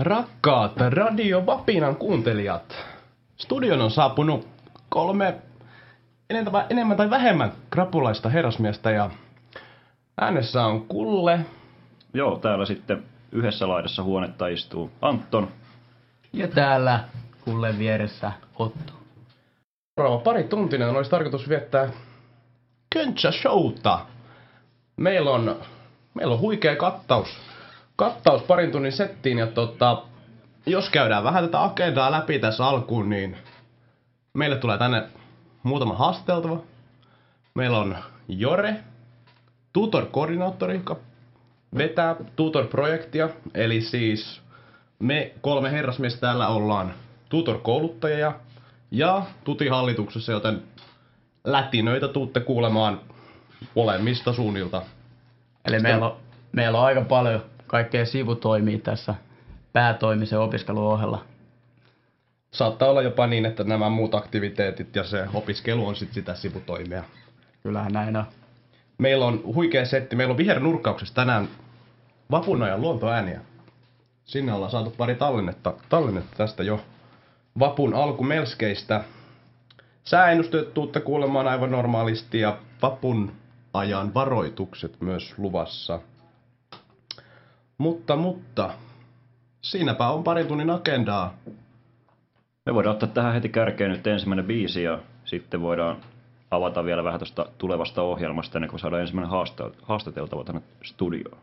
Rakkaat Radio Vapinan kuuntelijat, studion on saapunut kolme enemmän, tai vähemmän krapulaista herrasmiestä ja äänessä on Kulle. Joo, täällä sitten yhdessä laidassa huonetta istuu Anton. Ja täällä Kulle vieressä Otto. Seuraava pari tuntinen olisi tarkoitus viettää Köntsä Showta. Meillä on, meillä on huikea kattaus, kattaus parin tunnin settiin ja tota, jos käydään vähän tätä agendaa läpi tässä alkuun, niin meille tulee tänne muutama haasteltava. Meillä on Jore, tutor-koordinaattori, joka vetää tutor-projektia. Eli siis me kolme herrasmiestä täällä ollaan tutor-kouluttajia ja tutihallituksessa, joten lätinöitä tuutte kuulemaan molemmista suunnilta. Eli meillä on, meillä on aika paljon kaikkea sivutoimia tässä päätoimisen opiskelun ohella. Saattaa olla jopa niin, että nämä muut aktiviteetit ja se opiskelu on sitten sitä sivutoimia. Kyllähän näin on. Meillä on huikea setti. Meillä on vihernurkkauksessa tänään vapun ajan luontoääniä. Sinne ollaan saatu pari tallennetta, tallennetta tästä jo vapun alkumelskeistä. Sääennusteet tuutte kuulemaan aivan normaalisti ja vapun ajan varoitukset myös luvassa. Mutta, mutta, siinäpä on parin tunnin agendaa. Me voidaan ottaa tähän heti kärkeen nyt ensimmäinen biisi ja sitten voidaan avata vielä vähän tuosta tulevasta ohjelmasta ennen kuin saadaan ensimmäinen haastateltava tänne studioon.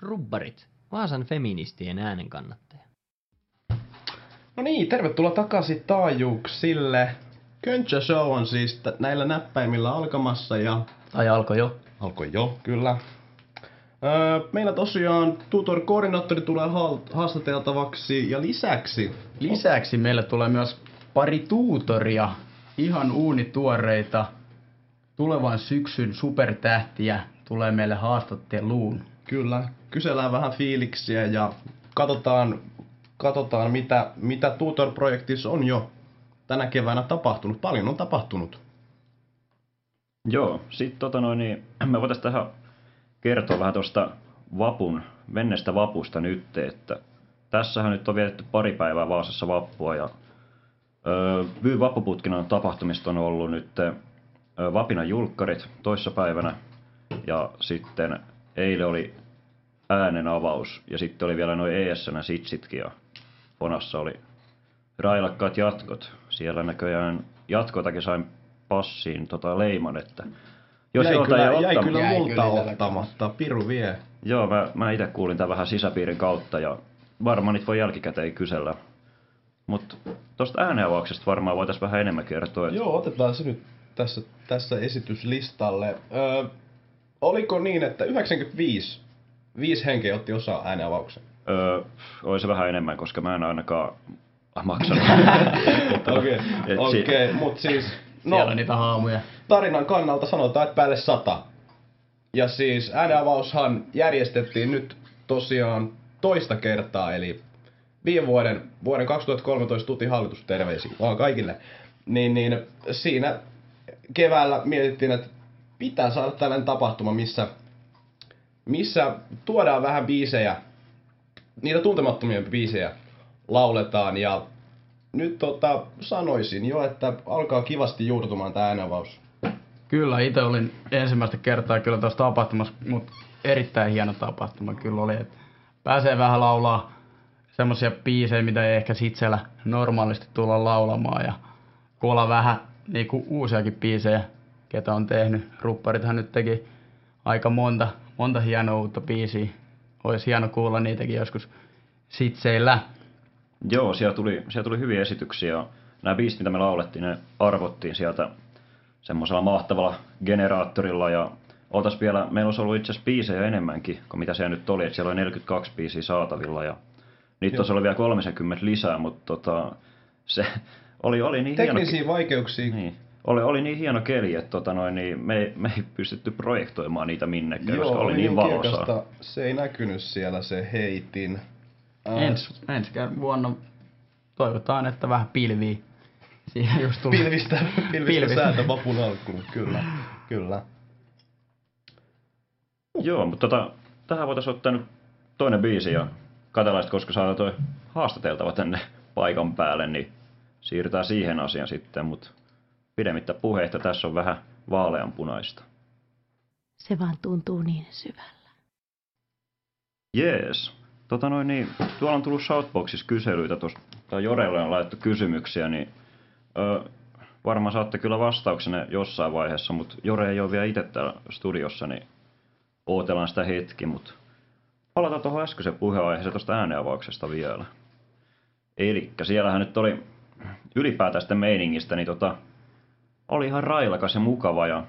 Rubbarit, Vaasan feministien äänen kannattaja. No niin, tervetuloa takaisin taajuuksille. Köntsä Show on siis t- näillä näppäimillä alkamassa ja Tai alkoi jo. alkoi jo, kyllä. Meillä tosiaan tutor-koordinaattori tulee haastateltavaksi ja lisäksi Lisäksi meille tulee myös pari tuutoria, ihan uunituoreita, tulevan syksyn supertähtiä tulee meille haastatteluun. Kyllä, kysellään vähän fiiliksiä ja katsotaan, katsotaan mitä, mitä Tutor-projektissa on jo tänä keväänä tapahtunut. Paljon on tapahtunut. Joo, sitten tota noin, niin me voitaisiin tähän kertoa vähän tuosta vapun, menneestä vapusta nyt, että tässähän nyt on vietetty pari päivää Vaasassa vappua ja öö, Vyy vappuputkinan tapahtumista on ollut nyt öö, Vapinan julkkarit toissapäivänä ja sitten eilen oli äänen avaus ja sitten oli vielä noin ESNä sitsitkin ja Fonassa oli railakkaat jatkot. Siellä näköjään jatkotakin sain passiin tota leiman, että jos jäi kyllä, ei jäi ottanut- kyllä Jäi multa kyllä itselläkin. ottamatta. Piru vie. Joo, mä, mä itse kuulin tämän vähän sisäpiirin kautta ja varmaan niitä voi jälkikäteen kysellä. Mutta tuosta ääneavauksesta varmaan voitaisiin vähän enemmän kertoa. että- Joo, otetaan se nyt tässä, tässä esityslistalle. Öö, oliko niin, että 95 viisi henkeä otti osaa ääneavauksen? Öö, oli se vähän enemmän, koska mä en ainakaan maksanut. Okei, si- okay, mutta siis... No, Siellä on niitä haamuja. tarinan kannalta sanotaan, että päälle sata. Ja siis ääneavaushan järjestettiin nyt tosiaan toista kertaa, eli viime vuoden, vuoden 2013 tuti hallitus terveisiä vaan kaikille. Niin, niin siinä keväällä mietittiin, että pitää saada tällainen tapahtuma, missä, missä tuodaan vähän biisejä, niitä tuntemattomia biisejä lauletaan ja nyt tota, sanoisin jo, että alkaa kivasti juurtumaan tämä äänenavaus. Kyllä, itse olin ensimmäistä kertaa kyllä tuossa tapahtumassa, mutta erittäin hieno tapahtuma kyllä oli. Että pääsee vähän laulaa semmoisia biisejä, mitä ei ehkä sit siellä normaalisti tulla laulamaan. Ja kuulla vähän niinku uusiakin biisejä, ketä on tehnyt. Rupparithan nyt teki aika monta, monta hienoa uutta biisiä. Olisi hieno kuulla niitäkin joskus sitseillä. Joo, siellä tuli, siellä tuli hyviä esityksiä. Nämä biisit, mitä me laulettiin, ne arvottiin sieltä semmoisella mahtavalla generaattorilla. Ja oltais vielä, meillä olisi ollut itse asiassa biisejä enemmänkin kuin mitä siellä nyt oli. Että siellä oli 42 biisiä saatavilla ja niitä olisi ollut vielä 30 lisää, mutta tota, se oli, oli niin hieno... Teknisiä vaikeuksia. Niin. Oli, oli niin hieno keli, että tota noin, niin me, me ei pystytty projektoimaan niitä minnekään, koska oli niin valosaa. kirkasta. Se ei näkynyt siellä se heitin. Ää, Ensi, vuonna toivotaan, että vähän pilviä. Siinä just tuli. Pilvistä, pilvistä, Pilvistä. säätä vapun alkuun, kyllä. kyllä. Joo, mutta tota, tähän voitaisiin ottaa nyt toinen biisi ja katsellaan, koska saadaan toi haastateltava tänne paikan päälle, niin siirrytään siihen asiaan sitten, mutta pidemmittä puheita tässä on vähän vaaleanpunaista. Se vaan tuntuu niin syvällä. Jees. Tota noin, niin, tuolla on tullut Shoutboxissa kyselyitä, tos, tai Jorelle on laitettu kysymyksiä, niin ö, varmaan saatte kyllä vastauksenne jossain vaiheessa, mutta Jore ei ole vielä itse täällä studiossa, niin ootellaan sitä hetki, mutta palataan tuohon äskeiseen puheenaiheeseen tuosta ääneavauksesta vielä. Eli siellähän nyt oli ylipäätään sitä meiningistä, niin tota, oli ihan railakas ja mukava ja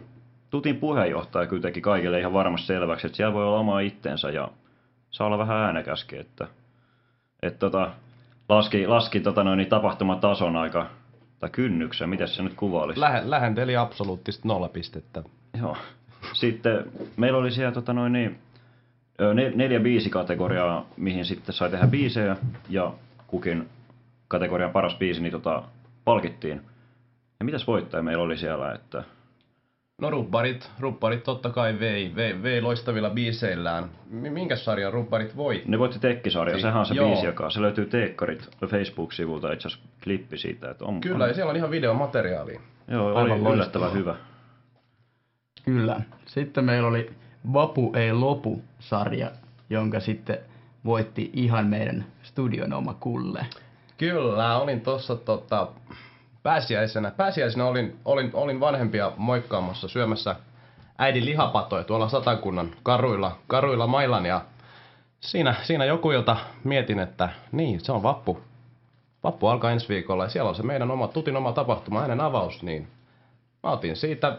tutin puheenjohtaja kyllä teki kaikille ihan varmasti selväksi, että siellä voi olla oma itsensä ja saa olla vähän äänekäskin, että, että tota, laski, laski tota noin, niin tapahtumatason aika, tai kynnyksen, miten se nyt kuvailisi? Lähe, lähenteli absoluuttista nolla pistettä. Joo. Sitten meillä oli siellä tota noin, niin, neljä biisi kategoriaa, mihin sitten sai tehdä biisejä ja kukin kategorian paras biisi niin tota, palkittiin. Ja mitäs voittaja meillä oli siellä, että No rubbarit, rubbarit totta kai vei, vei, vei loistavilla biiseillään. Minkä sarjan rubbarit voitti? Ne voitti Tekkisarja, sehän on se Joo. biisi, joka se löytyy Teekkarit Facebook-sivulta itse asiassa klippi siitä. Että on, Kyllä, on... ja siellä on ihan videomateriaalia. Joo, Aivan oli yllättävän hyvä. Kyllä. Sitten meillä oli Vapu ei lopu-sarja, jonka sitten voitti ihan meidän studion oma kulle. Kyllä, olin tuossa tota, pääsiäisenä, pääsiäisenä olin, olin, olin vanhempia moikkaamassa syömässä äidin lihapatoja tuolla satakunnan karuilla, karuilla mailan ja siinä, siinä joku ilta mietin, että niin, se on vappu. Vappu alkaa ensi viikolla ja siellä on se meidän oma, tutin oma tapahtuma, hänen avaus, niin mä otin siitä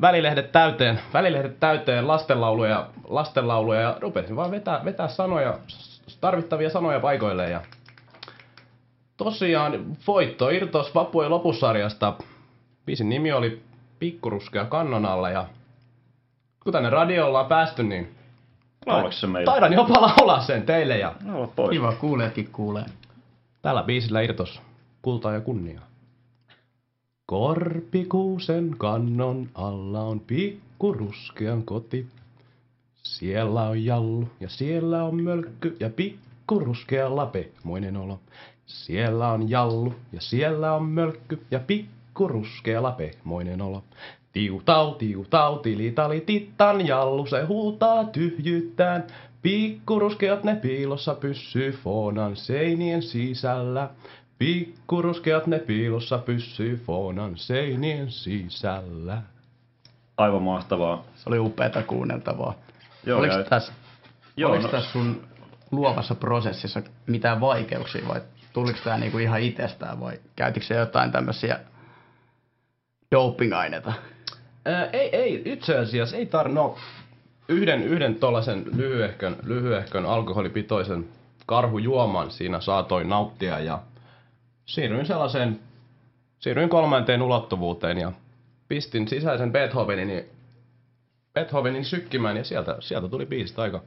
välilehdet täyteen, välilehdet täyteen lastenlauluja, lastenlauluja ja rupesin vaan vetää, vetää sanoja, tarvittavia sanoja paikoilleen ja tosiaan voitto irtos Vapujen lopussarjasta. Biisin nimi oli Pikkuruskea kannon alla ja kun tänne radiolla on päästy, niin se meille? Taidan jopa laulaa sen teille ja no, pois. Kiva, kuuleekin kuulee. Tällä biisillä irtos kultaa ja kunniaa. Korpikuusen kannon alla on pikkuruskean koti. Siellä on jallu ja siellä on mölkky ja pikkuruskea lape, moinen olo. Siellä on jallu ja siellä on mölkky ja pikku ruskea pehmoinen olo. Tiu tau, tiu tau, tilitali tittan jallu, se huutaa tyhjyttään. Pikkuruskeat ne piilossa pyssyy foonan seinien sisällä. Pikkuruskeat ne piilossa pyssyy foonan seinien sisällä. Aivan mahtavaa. Se oli upeata kuunneltavaa. Joo, oliko ja... tässä, Joo, oliko no... tässä sun luovassa prosessissa mitään vaikeuksia vai tuliko tämä niinku ihan itsestään vai käytikö se jotain tämmöisiä doping-aineita? Ää, ei, ei, itse asiassa ei tar... No, yhden, yhden tuollaisen lyhyehkön, lyhyehkön alkoholipitoisen karhujuoman siinä saatoin nauttia ja siirryin sellaiseen, siirryin kolmanteen ulottuvuuteen ja pistin sisäisen Beethovenin, Beethovenin sykkimään ja sieltä, sieltä tuli biisistä aika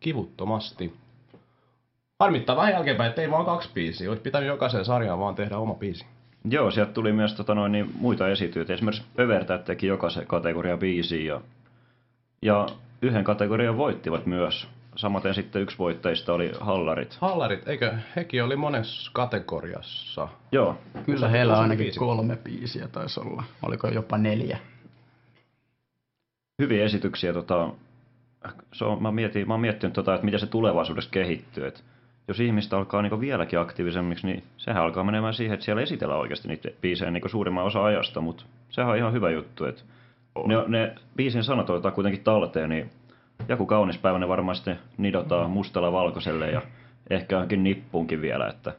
kivuttomasti. Harmittaa vähän jälkeenpäin, että ei vaan kaksi biisiä. Olisi pitänyt jokaisen sarjaan vaan tehdä oma biisi. Joo, sieltä tuli myös tota noin, niin, muita esityöitä. Esimerkiksi Övertä teki jokaisen kategoria biisiä ja, ja yhden kategorian voittivat myös. Samaten sitten yksi voittajista oli Hallarit. Hallarit, eikö hekin oli monessa kategoriassa? Joo. Kyllä heillä ainakin biisi. kolme biisiä taisi olla. Oliko jopa neljä? Hyviä esityksiä. Tota, se on, mä, mietin, mä oon miettinyt, tota, että miten se tulevaisuudessa kehittyy. Että jos ihmistä alkaa niin vieläkin aktiivisemmiksi, niin sehän alkaa menemään siihen, että siellä esitellään oikeasti niitä biisejä niin suurimman osa ajasta, mutta sehän on ihan hyvä juttu, että ne, ne biisin sanat otetaan kuitenkin talteen, niin joku kaunis päivä ne varmaan sitten nidotaan mustalla valkoiselle ja ehkä johonkin nippuunkin vielä, että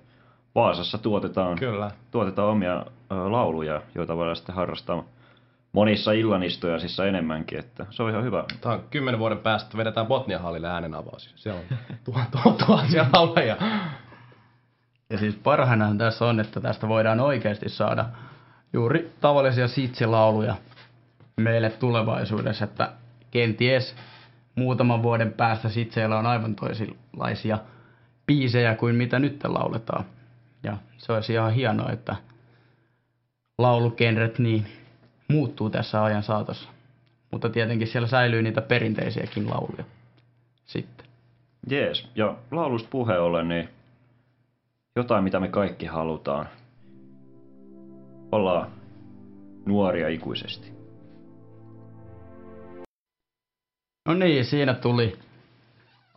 Vaasassa tuotetaan, Kyllä. tuotetaan omia lauluja, joita voidaan sitten harrastaa monissa illanistujaisissa enemmänkin, että se on ihan hyvä. Tämä on kymmenen vuoden päästä vedetään Botnian hallille äänenavaus. Siellä on tuhansia laulajia. Ja siis parhainahan tässä on, että tästä voidaan oikeasti saada juuri tavallisia sitsilauluja meille tulevaisuudessa, että kenties muutaman vuoden päästä sitseillä on aivan toisenlaisia biisejä kuin mitä nyt lauletaan. Ja se olisi ihan hienoa, että laulukenret niin muuttuu tässä ajan saatossa. Mutta tietenkin siellä säilyy niitä perinteisiäkin lauluja sitten. Jees, ja laulusta puhe ollen, niin jotain, mitä me kaikki halutaan. Ollaan nuoria ikuisesti. No niin, siinä tuli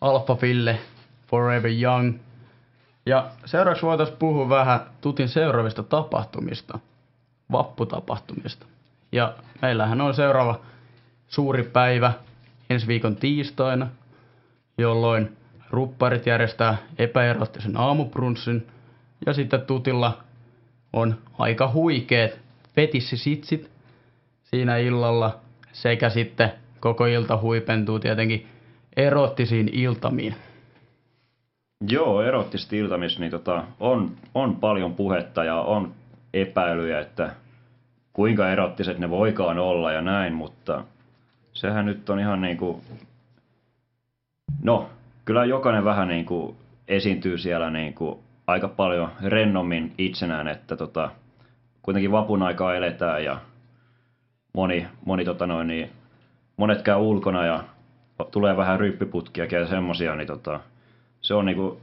Alpha Ville, Forever Young. Ja seuraavaksi voitaisiin puhua vähän Tutin seuraavista tapahtumista, vapputapahtumista. Ja meillähän on seuraava suuri päivä ensi viikon tiistaina, jolloin rupparit järjestää epäerottisen aamuprunssin ja sitten Tutilla on aika huikeet fetissisitsit siinä illalla sekä sitten koko ilta huipentuu tietenkin erottisiin iltamiin. Joo, erottista iltamissa niin tota, on, on paljon puhetta ja on epäilyjä, että kuinka erottiset ne voikaan olla ja näin, mutta sehän nyt on ihan niin kuin... No, kyllä jokainen vähän niin kuin esiintyy siellä niin kuin aika paljon rennommin itsenään, että tota, kuitenkin vapun aikaa eletään ja moni, moni tota noin, niin monet käy ulkona ja tulee vähän ryppiputkia ja semmosia, niin tota, se on niinku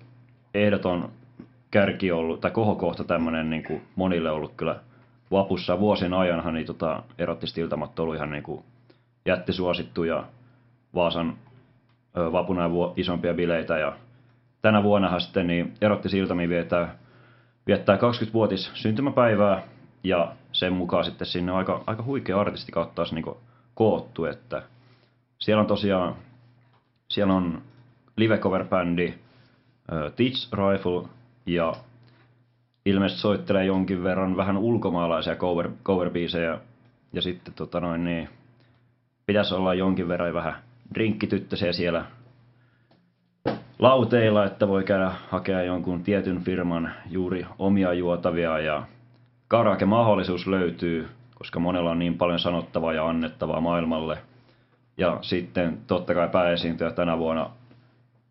ehdoton kärki ollut, tai kohokohta tämmönen niinku monille ollut kyllä vapussa vuosien ajanhan, niin tota, erottistiltamat on ollut ihan niinku jättisuosittu ja Vaasan ö, vapuna isompia bileitä ja tänä vuonnahan sitten niin erottisiltami viettää, viettää 20-vuotis syntymäpäivää ja sen mukaan sitten sinne on aika, aika huikea artisti kautta niin koottu, että siellä on tosiaan, siellä on live cover bändi Teach Rifle ja ilmeisesti soittelee jonkin verran vähän ulkomaalaisia cover, cover ja sitten tota noin niin, pitäisi olla jonkin verran vähän drinkkityttösiä siellä lauteilla, että voi käydä hakea jonkun tietyn firman juuri omia juotavia. Ja karaoke-mahdollisuus löytyy, koska monella on niin paljon sanottavaa ja annettavaa maailmalle. Ja sitten totta kai pääesiintyjä tänä vuonna.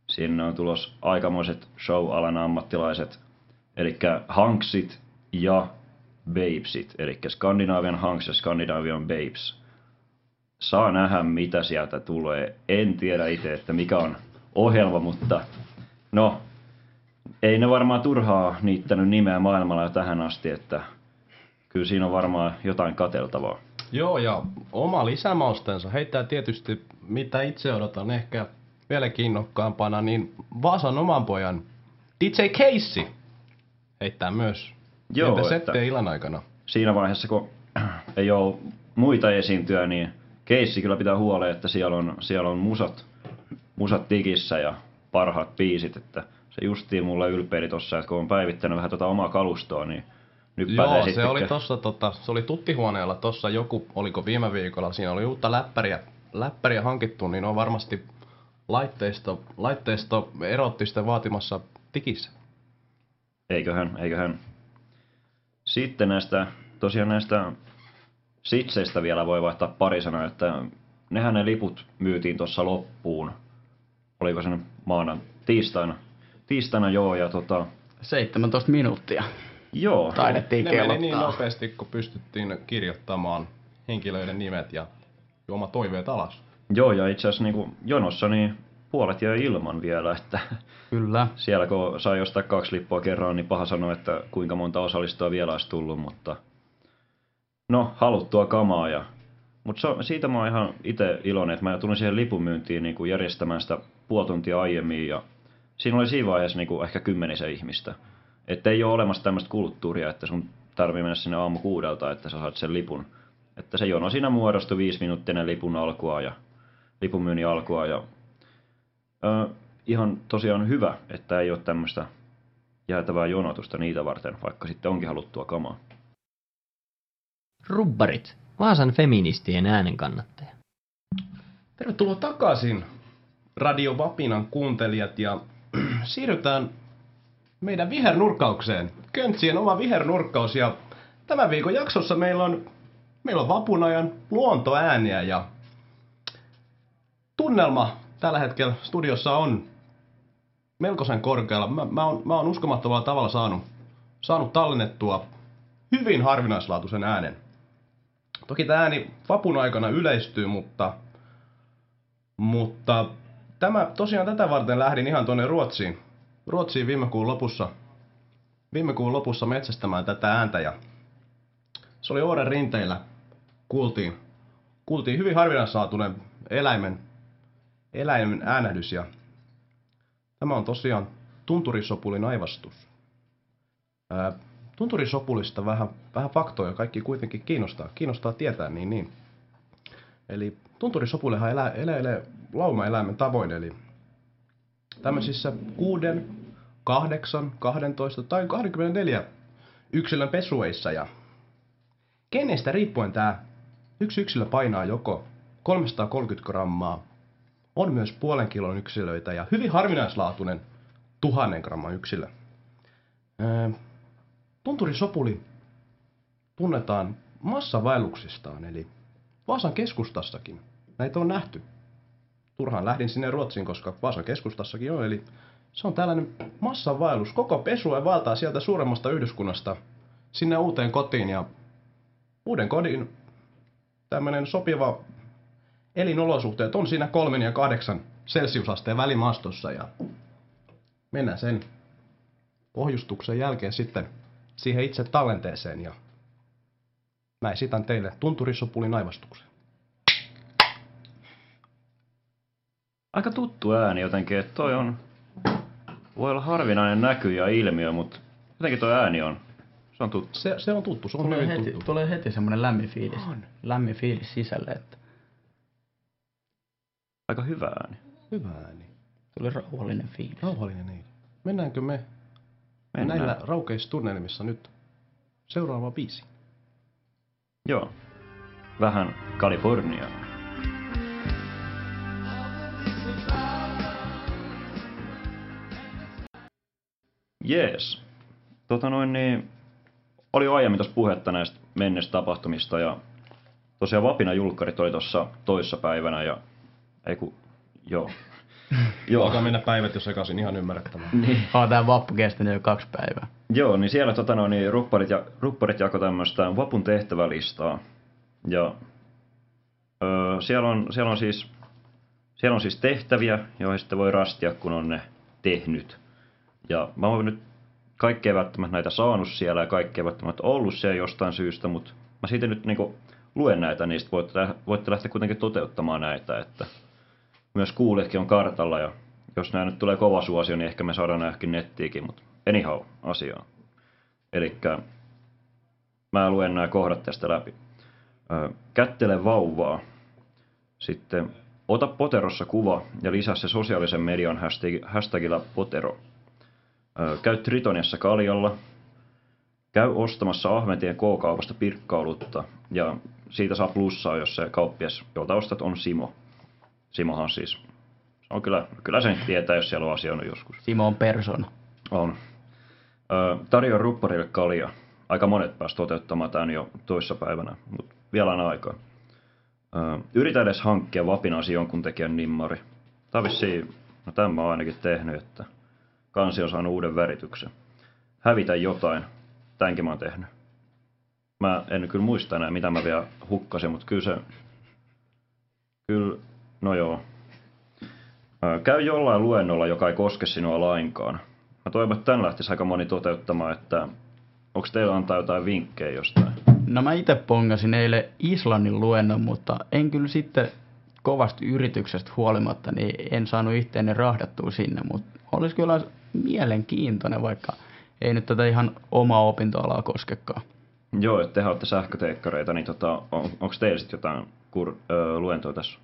Sinne on tulos aikamoiset show-alan ammattilaiset, eli Hanksit ja Babesit, eli Scandinavian Hanks ja Scandinavian Babes. Saa nähdä, mitä sieltä tulee. En tiedä itse, että mikä on ohjelma, mutta no, ei ne varmaan turhaa niittänyt nimeä maailmalla tähän asti, että kyllä siinä on varmaan jotain kateltavaa. Joo, ja oma lisämaustensa heittää tietysti, mitä itse odotan ehkä vielä kiinnokkaampana, niin Vaasan oman pojan DJ Casey heittää myös Joo, että settejä illan aikana. Siinä vaiheessa, kun ei ole muita esiintyä, niin Casey kyllä pitää huoleen, että siellä on, siellä on musat, musat tikissä ja parhaat biisit, että se justiin mulle ylpeili tossa, että kun on päivittänyt vähän tota omaa kalustoa, niin Joo, se oli tossa, tota, se oli tuttihuoneella tossa joku, oliko viime viikolla, siinä oli uutta läppäriä, läppäriä hankittu, niin on varmasti laitteisto, laitteisto erottisten vaatimassa tikissä. Eiköhän, eiköhän. Sitten näistä, tosiaan näistä sitseistä vielä voi vaihtaa pari sanaa, että nehän ne liput myytiin tuossa loppuun. Oliko se maana tiistaina? Tiistaina joo, ja tota... 17 minuuttia. Joo. Taidettiin ne kellottaa. meni niin nopeasti, kun pystyttiin kirjoittamaan henkilöiden nimet ja juoma toiveet alas. Joo, ja itse asiassa niin jonossa niin puolet jäi ilman vielä, että Kyllä. siellä kun sai jostain kaksi lippua kerran, niin paha sanoa, että kuinka monta osallistujaa vielä olisi tullut, mutta no, haluttua kamaa. Ja... Mutta siitä mä oon ihan itse iloinen, että mä tulin siihen lipumyyntiin niin kuin järjestämään sitä puoli tuntia aiemmin ja siinä oli siinä vaiheessa niin kuin ehkä kymmenisen ihmistä. Että ei ole olemassa tämmöistä kulttuuria, että sun tarvii mennä sinne aamu kuudelta, että sä saat sen lipun. Että se jono siinä muodostui viisi minuuttinen lipun alkua ja lipunmyynnin alkua ja ö, ihan tosiaan hyvä, että ei ole tämmöistä jäätävää jonotusta niitä varten, vaikka sitten onkin haluttua kamaa. Rubbarit, Vaasan feministien äänen kannattaja. Tervetuloa takaisin Radio Vapinan kuuntelijat ja siirrytään meidän vihernurkkaukseen. Köntsien oma vihernurkkaus ja tämän viikon jaksossa meillä on, meillä on vapun ajan luontoääniä ja tunnelma tällä hetkellä studiossa on melkoisen korkealla. Mä, mä, oon, mä oon uskomattomalla tavalla saanut, saanut tallennettua hyvin harvinaislaatuisen äänen. Toki tämä ääni vapun aikana yleistyy, mutta, mutta tämä, tosiaan tätä varten lähdin ihan tuonne Ruotsiin. Ruotsiin viime kuun lopussa, viime kuun lopussa metsästämään tätä ääntä ja se oli Ooren rinteillä. Kuultiin, kuultiin hyvin harvinaislaatuinen eläimen, eläimen äänähdys ja tämä on tosiaan tunturisopulin aivastus. Ää, tunturisopulista vähän, vähän faktoja kaikki kuitenkin kiinnostaa, kiinnostaa tietää niin niin. Eli tunturisopulehan elää, eläilee laumaeläimen tavoin, eli tämmöisissä 6, 8, 12 tai 24 yksilön pesueissa ja kenestä riippuen tämä yksi yksilö painaa joko 330 grammaa, on myös puolen kilon yksilöitä ja hyvin harvinaislaatuinen tuhannen gramman yksilö. Tunturisopuli tunnetaan massavaelluksistaan, eli Vaasan keskustassakin näitä on nähty. Turhaan lähdin sinne Ruotsiin, koska Vaasan keskustassakin on, eli se on tällainen massavaellus. Koko pesue valtaa sieltä suuremmasta yhdyskunnasta sinne uuteen kotiin ja uuden kodin tämmöinen sopiva elinolosuhteet on siinä kolmen ja kahdeksan celsiusasteen välimaastossa ja mennään sen pohjustuksen jälkeen sitten siihen itse tallenteeseen ja mä esitän teille tunturisopulin aivastuksen. Aika tuttu ääni jotenkin, että toi on... Voi olla harvinainen näky ja ilmiö, mutta jotenkin toi ääni on... Se on tuttu. Se, se on tuttu, se on Tulee hyvin heti, tuttu. tulee heti semmoinen lämmin fiilis. On. Lämmin fiilis sisälle, että Aika hyvä ääni. Hyvä ääni. tuli rauhallinen fiilis. Rauhallinen ei. Mennäänkö me Mennään. näillä raukeissa tunnelmissa nyt seuraava biisi? Joo. Vähän Kalifornia. Jees. Tota noin niin, oli jo aiemmin tuossa puhetta näistä menneistä tapahtumista ja tosiaan Vapina julkkarit oli tuossa toissa päivänä ja ei ku, joo. joo. Alkaa mennä päivät jo sekaisin, ihan ymmärrettävää. Niin. On tää vappu kestänyt jo kaksi päivää. Joo, niin siellä tota, no, niin, rupparit, ja, rupparit jako tämmöistä vapun tehtävälistaa. Ja öö, siellä, on, siellä, on siis, siellä on siis tehtäviä, joihin sitten voi rastia, kun on ne tehnyt. Ja mä oon nyt kaikkea välttämättä näitä saanut siellä ja kaikkea välttämättä ollut siellä jostain syystä, mutta mä siitä nyt niinku luen näitä, niin voitte, voitte lähteä kuitenkin toteuttamaan näitä, että myös kuulijatkin on kartalla ja jos nämä nyt tulee kova suosio, niin ehkä me saadaan näihin nettiikin, mutta anyhow, asiaan. Eli mä luen nämä kohdat tästä läpi. Kättele vauvaa. Sitten ota poterossa kuva ja lisää se sosiaalisen median hashtag, hashtagilla potero. Käy Tritoniassa kaljalla. Käy ostamassa Ahmetien K-kaupasta pirkkaolutta ja siitä saa plussaa, jos se kauppias, jolta ostat, on Simo. Simohan siis. On kyllä, kyllä sen tietää, jos siellä on asioinut joskus. Simo on persona. On. Ö, tarjoa rupparille kalja. Aika monet pääsivät toteuttamaan tämän jo toissa päivänä, mutta vielä on aikaa. Ö, yritä edes hankkia vapinaasi jonkun tekijän nimmari. Tämä on vissiin, no tämän mä oon ainakin tehnyt, että kansi on saanut uuden värityksen. Hävitä jotain. Tämänkin mä oon tehnyt. Mä en kyllä muista enää, mitä mä vielä hukkasin, mutta kyllä se... Kyllä, no joo. Käy jollain luennolla, joka ei koske sinua lainkaan. Mä toivon, että tän lähtisi aika moni toteuttamaan, että onko teillä antaa jotain vinkkejä jostain? No mä itse pongasin eilen Islannin luennon, mutta en kyllä sitten kovasti yrityksestä huolimatta, niin en saanut itteeni rahdattua sinne, mutta olisi kyllä mielenkiintoinen, vaikka ei nyt tätä ihan omaa opintoalaa koskekaan. Joo, että te olette sähköteekkareita, niin tota, on, onko teillä sitten jotain kur, ö, luentoa tässä?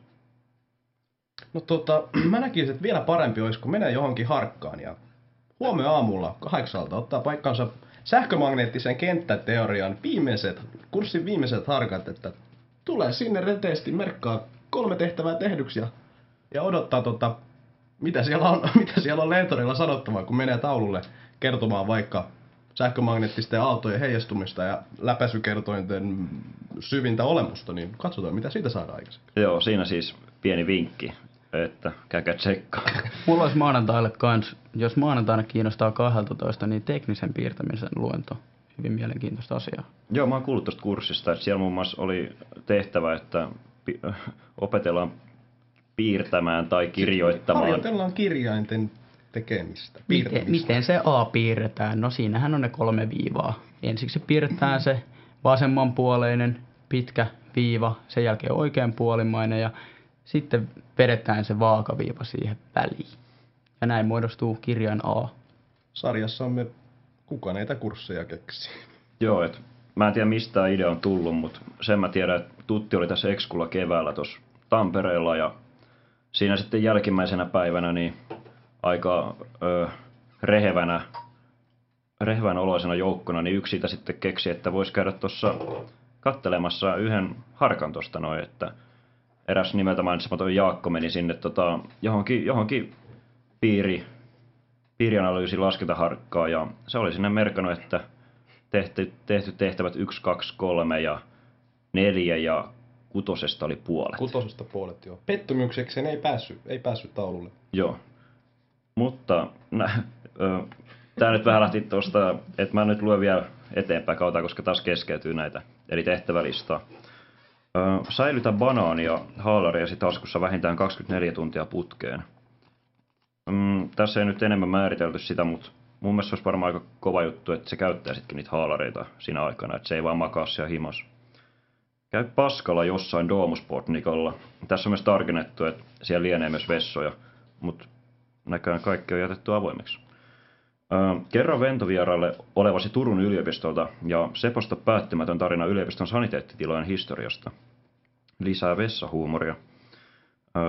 No tota, mä näkisin, että vielä parempi olisi, kun menee johonkin harkkaan ja huomenna aamulla kahdeksalta ottaa paikkansa sähkömagneettisen kenttäteorian viimeiset, kurssin viimeiset harkat, että tulee sinne reteesti merkkaa kolme tehtävää tehdyksi ja, ja odottaa tota, mitä siellä on, mitä siellä on lentorilla sanottavaa, kun menee taululle kertomaan vaikka sähkömagneettisten aaltojen heijastumista ja läpäisykertointen syvintä olemusta, niin katsotaan mitä siitä saadaan aikaiseksi. Joo, siinä siis pieni vinkki, että käykää tsekkaa. Mulla olisi maanantaille kans, jos maanantaina kiinnostaa 12, niin teknisen piirtämisen luento. Hyvin mielenkiintoista asiaa. Joo, mä oon kuullut tuosta kurssista, että siellä muun muassa oli tehtävä, että pi- opetellaan piirtämään tai kirjoittamaan. Harjoitellaan kirjainten tekemistä. Miten, piirtämistä. miten se A piirretään? No siinähän on ne kolme viivaa. Ensiksi piirretään se vasemmanpuoleinen pitkä viiva, sen jälkeen oikeanpuolimainen ja sitten vedetään se vaakaviiva siihen väliin. Ja näin muodostuu kirjain A. Sarjassamme kuka näitä kursseja keksi. Joo, et mä en tiedä mistä tämä idea on tullut, mutta sen mä tiedän, että Tutti oli tässä Exkulla keväällä tuossa Tampereella ja siinä sitten jälkimmäisenä päivänä niin aika ö, rehevänä, rehevän oloisena joukkona, niin yksi siitä sitten keksi, että voisi käydä tuossa kattelemassa yhden harkan tuosta noin, että eräs nimeltä mainitsematon Jaakko meni sinne tota, johonkin, johonkin piiri, piirianalyysin laskentaharkkaa ja se oli sinne merkannut, että tehty, tehty tehtävät 1, 2, 3 ja 4 ja kutosesta oli puolet. Kutosesta puolet, joo. Pettymyksekseen ei päässyt, ei päässyt taululle. Joo. Mutta tämä nyt vähän lähti tuosta, että mä nyt luen vielä eteenpäin kautta, koska taas keskeytyy näitä, eli tehtävälistaa. Säilytä banaania haalariasi taskussa vähintään 24 tuntia putkeen. Mm, tässä ei nyt enemmän määritelty sitä, mutta mun mielestä olisi varmaan aika kova juttu, että se käyttäisitkin niitä haalareita siinä aikana, että se ei vaan makaa siellä himas. Käy paskalla jossain Domuspotnikolla. Tässä on myös tarkennettu, että siellä lienee myös vessoja, mutta näköjään kaikki on jätetty avoimeksi. Ö, kerro ventovieraalle olevasi Turun yliopistolta ja Seposta päättymätön tarina yliopiston saniteettitilojen historiasta. Lisää vessahuumoria.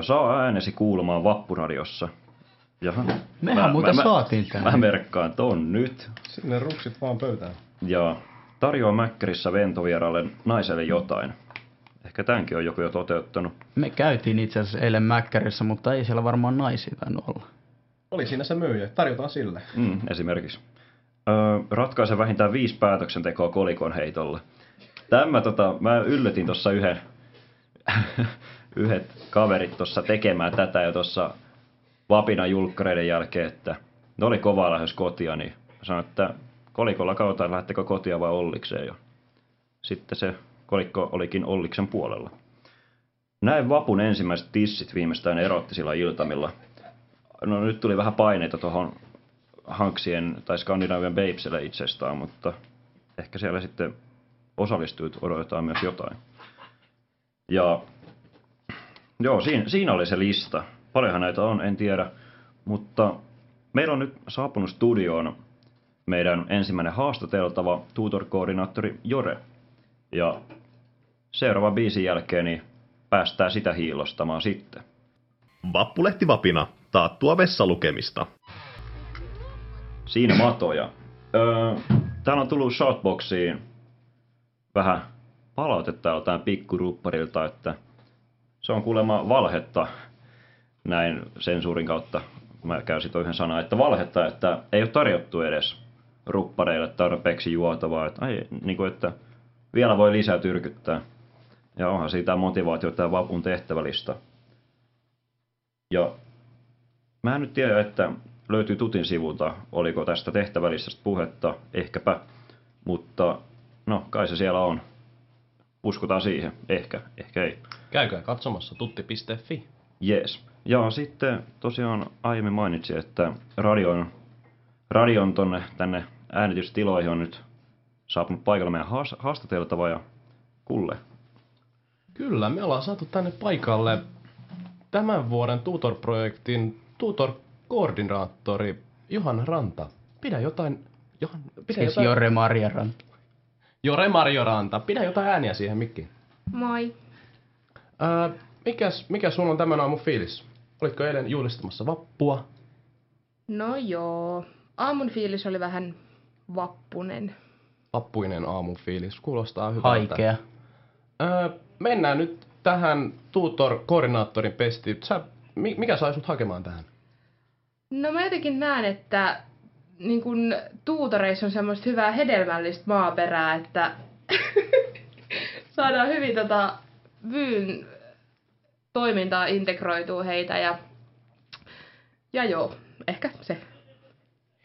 Saa äänesi kuulumaan vappuradiossa. Jaha. Mehän muuten saatiin tänne. Mä merkkaan ton nyt. Sinne ruksit vaan pöytään. Ja tarjoaa Mäkkärissä ventovieraalle naiselle jotain. Ehkä tämänkin on joku jo toteuttanut. Me käytiin itse asiassa eilen Mäkkärissä, mutta ei siellä varmaan naisia tainnut olla. Oli siinä se myyjä, tarjotaan sille. Mm, esimerkiksi. Öö, ratkaise vähintään viisi päätöksentekoa kolikon heitolla. Tämä tota, mä yllätin tuossa yhden, yhdet kaverit tuossa tekemään tätä jo tuossa Vapinan julkkareiden jälkeen, että ne oli kovaa lähes kotia, niin sanoin, että kolikolla kautta lähettekö kotia vai Ollikseen. Ja sitten se kolikko olikin Olliksen puolella. Näin vapun ensimmäiset tissit viimeistään erottisilla iltamilla. No nyt tuli vähän paineita tuohon Hanksien tai Skandinavian Babesille itsestään, mutta ehkä siellä sitten osallistujat odotetaan myös jotain. Ja joo, siinä, siinä oli se lista. Paljonhan näitä on, en tiedä. Mutta meillä on nyt saapunut studioon meidän ensimmäinen haastateltava tutor-koordinaattori Jore. Ja seuraava biisin jälkeen niin päästään sitä hiilostamaan sitten. Vappulehti Vapina, taattua vessalukemista. Siinä matoja. Öö, täällä on tullut Shoutboxiin vähän palautetta joltain pikkurupparilta, että se on kuulemma valhetta näin sensuurin kautta. Mä käysin yhden sanan, että valhetta, että ei ole tarjottu edes ruppareille tarpeeksi juotavaa. Että, ai, niin kuin, että vielä voi lisää tyrkyttää. Ja onhan siitä motivaatio tämä vapun tehtävälista. Ja mä en nyt tiedä, että löytyy Tutin sivulta, oliko tästä tehtävällisestä puhetta, ehkäpä. Mutta no, kai se siellä on. Uskotaan siihen. Ehkä, ehkä ei. Käykää katsomassa tutti.fi. Jees. Ja sitten tosiaan aiemmin mainitsin, että radion, radion tonne tänne äänitystiloihin on nyt saapunut paikalle meidän haas- haastateltava ja Kulle. Kyllä, me ollaan saatu tänne paikalle tämän vuoden Tutor-projektin Tutor-koordinaattori Johanna Ranta. Pidä jotain... Johan, pidä Siis jotain... Jore Marjaran. Jore Marjo Ranta. Pidä jotain ääniä siihen mikkiin. Moi. Ää, mikäs, mikä sun on tämän aamun fiilis? Olitko eilen juhlistamassa vappua? No joo. Aamun fiilis oli vähän vappunen. Vappuinen aamun fiilis. Kuulostaa hyvältä. Haikea. Ää, mennään nyt tähän tutor-koordinaattorin pestiin. Sä, mikä sai sut hakemaan tähän? No mä jotenkin näen, että niin kun tuutoreissa on semmoista hyvää hedelmällistä maaperää, että saadaan hyvin tota vyyn toimintaa integroituu heitä ja, ja joo, ehkä se.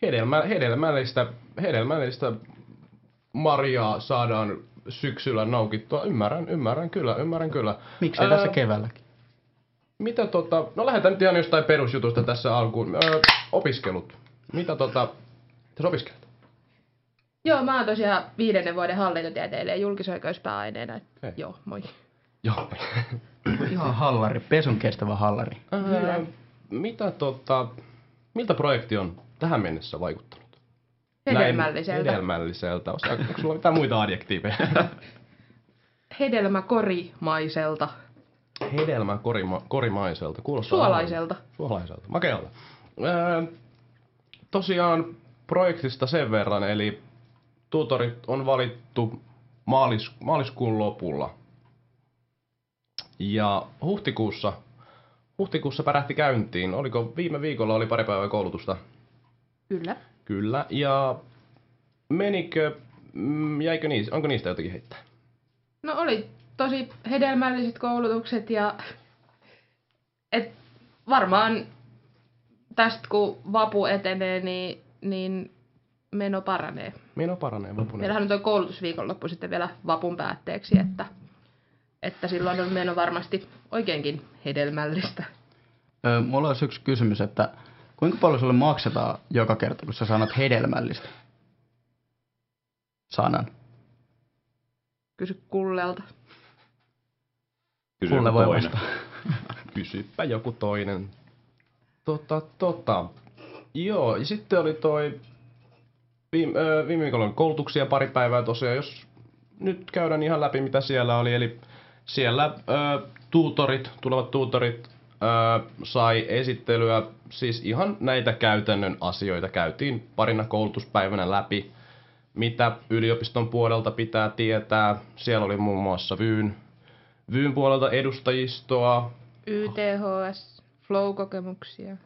Hedelmä, hedelmällistä, hedelmällistä marjaa saadaan syksyllä naukittua. Ymmärrän, ymmärrän kyllä, ymmärrän kyllä. Miksei Ää, tässä keväälläkin? Mitä tota, no lähdetään nyt ihan jostain perusjutusta tässä alkuun. Öö, opiskelut. Mitä tota, tässä opiskelet? Joo, mä oon tosiaan viidennen vuoden hallintotieteilijä julkisoikeuspääaineena. Hei. Joo, moi. Joo. Ihan hallari, pesun kestävä hallari. öö, mitä tota, miltä projekti on tähän mennessä vaikuttanut? Hedelmälliseltä. Näin hedelmälliseltä. Osa- Onko sulla mitään muita adjektiiveja? Hedelmäkorimaiselta. Hedelmä korima, korimaiselta. Kuulostaa Suolaiselta. Suolaiselta. Makealta. Öö, tosiaan projektista sen verran, eli tutorit on valittu maalis, maaliskuun lopulla. Ja huhtikuussa, huhtikuussa pärähti käyntiin. Oliko viime viikolla oli pari päivää koulutusta? Kyllä. Kyllä. Ja menikö, mm, jäikö niistä, onko niistä jotakin heittää? No oli tosi hedelmälliset koulutukset ja et varmaan tästä kun vapu etenee, niin, niin meno paranee. Meno paranee vapunen. Meillähän on tuo koulutusviikonloppu sitten vielä vapun päätteeksi, että, että silloin on meno varmasti oikeinkin hedelmällistä. Öö, mulla olisi yksi kysymys, että kuinka paljon sulle maksetaan joka kerta, kun sä sanot hedelmällistä sanan? Kysy Kullelta. Kysy toinen. Kysyppä joku toinen. Tota, tota. Joo, ja sitten oli toi viime, ö, viime viikolla oli koulutuksia pari päivää tosiaan, jos nyt käydään ihan läpi mitä siellä oli, eli siellä ö, tuutorit, tulevat tuutorit ö, sai esittelyä, siis ihan näitä käytännön asioita käytiin parina koulutuspäivänä läpi, mitä yliopiston puolelta pitää tietää. Siellä oli muun muassa Vyyn, Vyyn puolelta edustajistoa, YTHS, flow-kokemuksia.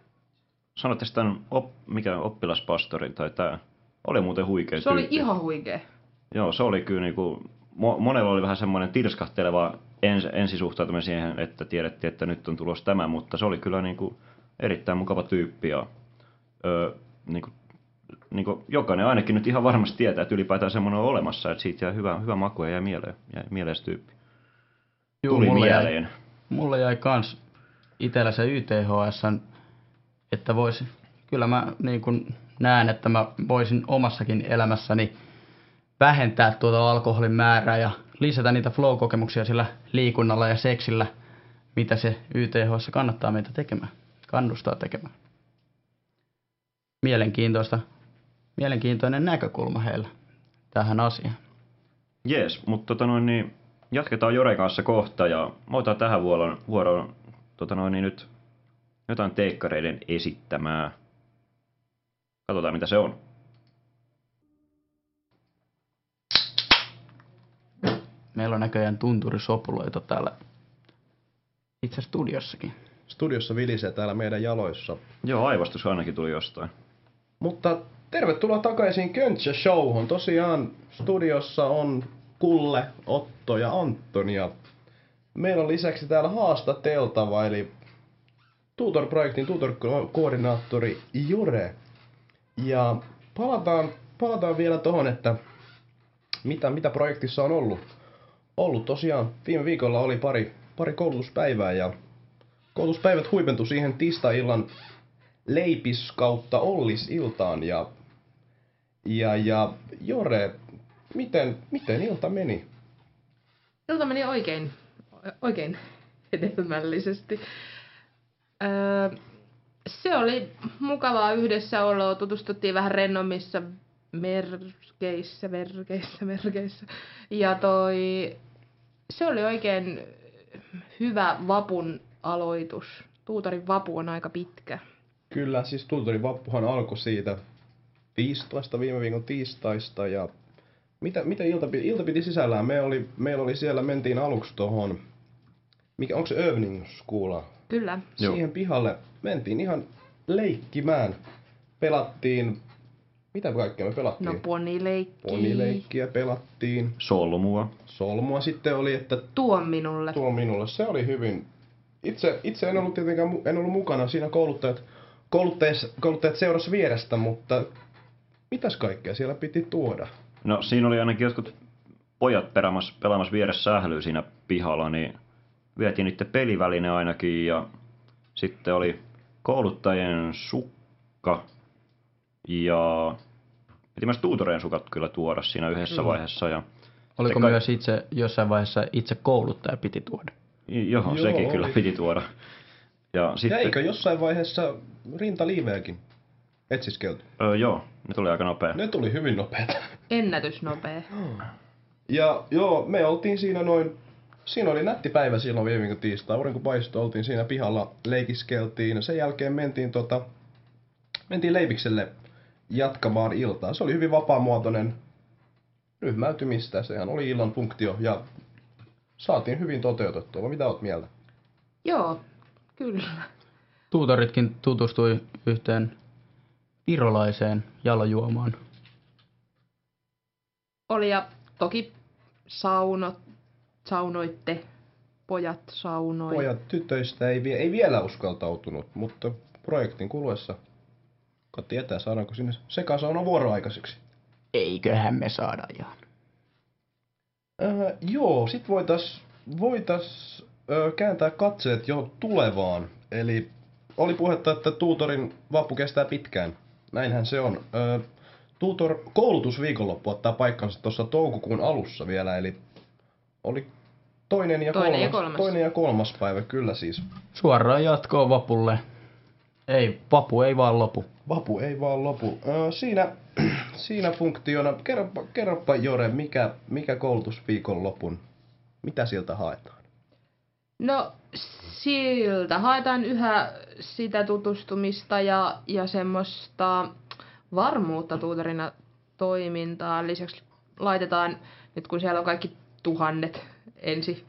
Sanotte tämän, op, mikä oppilaspastorin tai tämä, oli muuten huikea Se oli tyyppi. ihan huikea. Joo, se oli kyllä niinku, mo- monella oli vähän semmoinen tirskahteleva ens, ensisuhtautuminen siihen, että tiedettiin, että nyt on tulossa tämä, mutta se oli kyllä niinku erittäin mukava tyyppi ja öö, niinku, niinku, jokainen ainakin nyt ihan varmasti tietää, että ylipäätään semmoinen on olemassa, että siitä jää hyvä, hyvä maku ja jäi mieleen, jäi mieleen se tyyppi. Juu, Tuli mulle jäi- mieleen. Mulle jäi kans itellä se YTHS, että voisi, kyllä mä niin kun näen, että mä voisin omassakin elämässäni vähentää tuota alkoholin määrää ja lisätä niitä flow-kokemuksia sillä liikunnalla ja seksillä, mitä se YTHS kannattaa meitä tekemään, kannustaa tekemään. Mielenkiintoista, mielenkiintoinen näkökulma heillä tähän asiaan. Jees, mutta tota noin, niin jatketaan Jore kanssa kohta ja mä otan tähän vuoron, vuoron tota noin, niin nyt jotain teikkareiden esittämää. Katsotaan mitä se on. Meillä on näköjään tunturisopuloita täällä itse studiossakin. studiossa vilisee täällä meidän jaloissa. Joo, aivastus ainakin tuli jostain. Mutta tervetuloa takaisin Köntsä Showhun. Tosiaan studiossa on Kulle, Otto ja Antoni. Ja meillä on lisäksi täällä haastateltava, eli Tutor-projektin tutor-koordinaattori Jure. Ja palataan, palataan vielä tuohon, että mitä, mitä projektissa on ollut. Ollut tosiaan, viime viikolla oli pari, pari koulutuspäivää ja koulutuspäivät huipentu siihen tiistai-illan leipis kautta Ollis iltaan ja, ja, ja Jore, miten, miten ilta meni? Ilta meni oikein, oikein hedelmällisesti. Öö, se oli mukavaa yhdessäoloa. Tutustuttiin vähän rennommissa merkeissä, merkeissä, merkeissä. Ja toi, se oli oikein hyvä vapun aloitus. Tuutarin vapu on aika pitkä. Kyllä, siis Tutorin vappuhan alkoi siitä 15 viime viikon tiistaista ja mitä, mitä ilta, piti- ilta piti sisällään? Me oli, meillä oli siellä, mentiin aluksi tohon, mikä, onko se övningskuula? Kyllä. Joo. Siihen pihalle mentiin ihan leikkimään. Pelattiin, mitä kaikkea me pelattiin? No ponileikki. Ponileikkiä pelattiin. Solmua. Solmua sitten oli, että Tuo minulle. tuo minulle. Se oli hyvin. Itse, itse en ollut tietenkään en ollut mukana siinä kouluttajat, kouluttajat, kouluttajat seurassa vierestä, mutta mitäs kaikkea siellä piti tuoda? No siinä oli ainakin jotkut pojat pelaamassa, pelaamassa vieressä sählyä siinä pihalla, niin vietiin niiden peliväline ainakin ja Sitten oli kouluttajien sukka ja piti myös tuutoreen sukat kyllä tuoda siinä yhdessä Mm. vaiheessa. Ja Oliko ka- myös itse jossain vaiheessa itse kouluttaja piti tuoda? Joo, Joo, sekin kyllä oli. piti tuoda. Ja Ja sitten, eikö jossain vaiheessa rintaliiveäkin etsiskelty? Öö, joo, ne tuli aika nopea. Ne tuli hyvin nopeita. Ennätysnopea. Ja joo, me oltiin siinä noin, siinä oli nätti päivä silloin viime viikon tiistai, aurinko paistoi, oltiin siinä pihalla, leikiskeltiin, sen jälkeen mentiin tota, mentiin Leivikselle jatkamaan iltaa. Se oli hyvin vapaamuotoinen ryhmäytymistä, sehän oli illan funktio ja saatiin hyvin toteutettua. Vai Mitä oot mieltä? Joo, kyllä. Tuutoritkin tutustui yhteen virolaiseen jalojuomaan. Oli ja toki saunot, saunoitte, pojat saunoi. Pojat tytöistä ei, vie, ei vielä uskaltautunut, mutta projektin kuluessa Kuka tietää, saadaanko sinne sekasauna vuoroaikaiseksi. Eiköhän me saada ihan. Öö, joo, sit voitais, voitais öö, kääntää katseet jo tulevaan. Eli oli puhetta, että tuutorin vappu kestää pitkään. Näinhän se on. Öö, tuutor koulutusviikonloppu ottaa paikkansa tuossa toukokuun alussa vielä, eli oli toinen ja, Toinen kolmas, ja kolmas. toinen ja kolmas päivä, kyllä siis. Suoraan jatkoa vapulle. Ei, vapu ei vaan lopu. Vapu ei vaan lopu. Öö, siinä, siinä funktiona, kerropa, kerropa Jore, mikä, mikä koulutusviikon lopun, mitä sieltä haetaan? No siltä haetaan yhä sitä tutustumista ja, ja semmoista varmuutta tuutorina toimintaan. Lisäksi laitetaan, nyt kun siellä on kaikki tuhannet ensi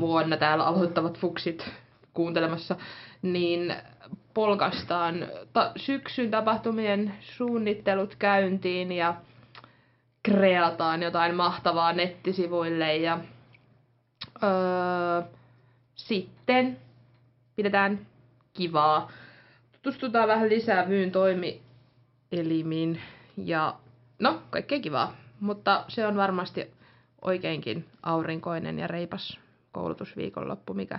vuonna täällä aloittavat fuksit kuuntelemassa, niin polkastaan ta- syksyn tapahtumien suunnittelut käyntiin ja kreataan jotain mahtavaa nettisivuille ja öö, sitten pidetään kivaa. Tutustutaan vähän lisää myyn toimielimiin ja no, kaikkea kivaa. Mutta se on varmasti oikeinkin aurinkoinen ja reipas koulutusviikonloppu, mikä,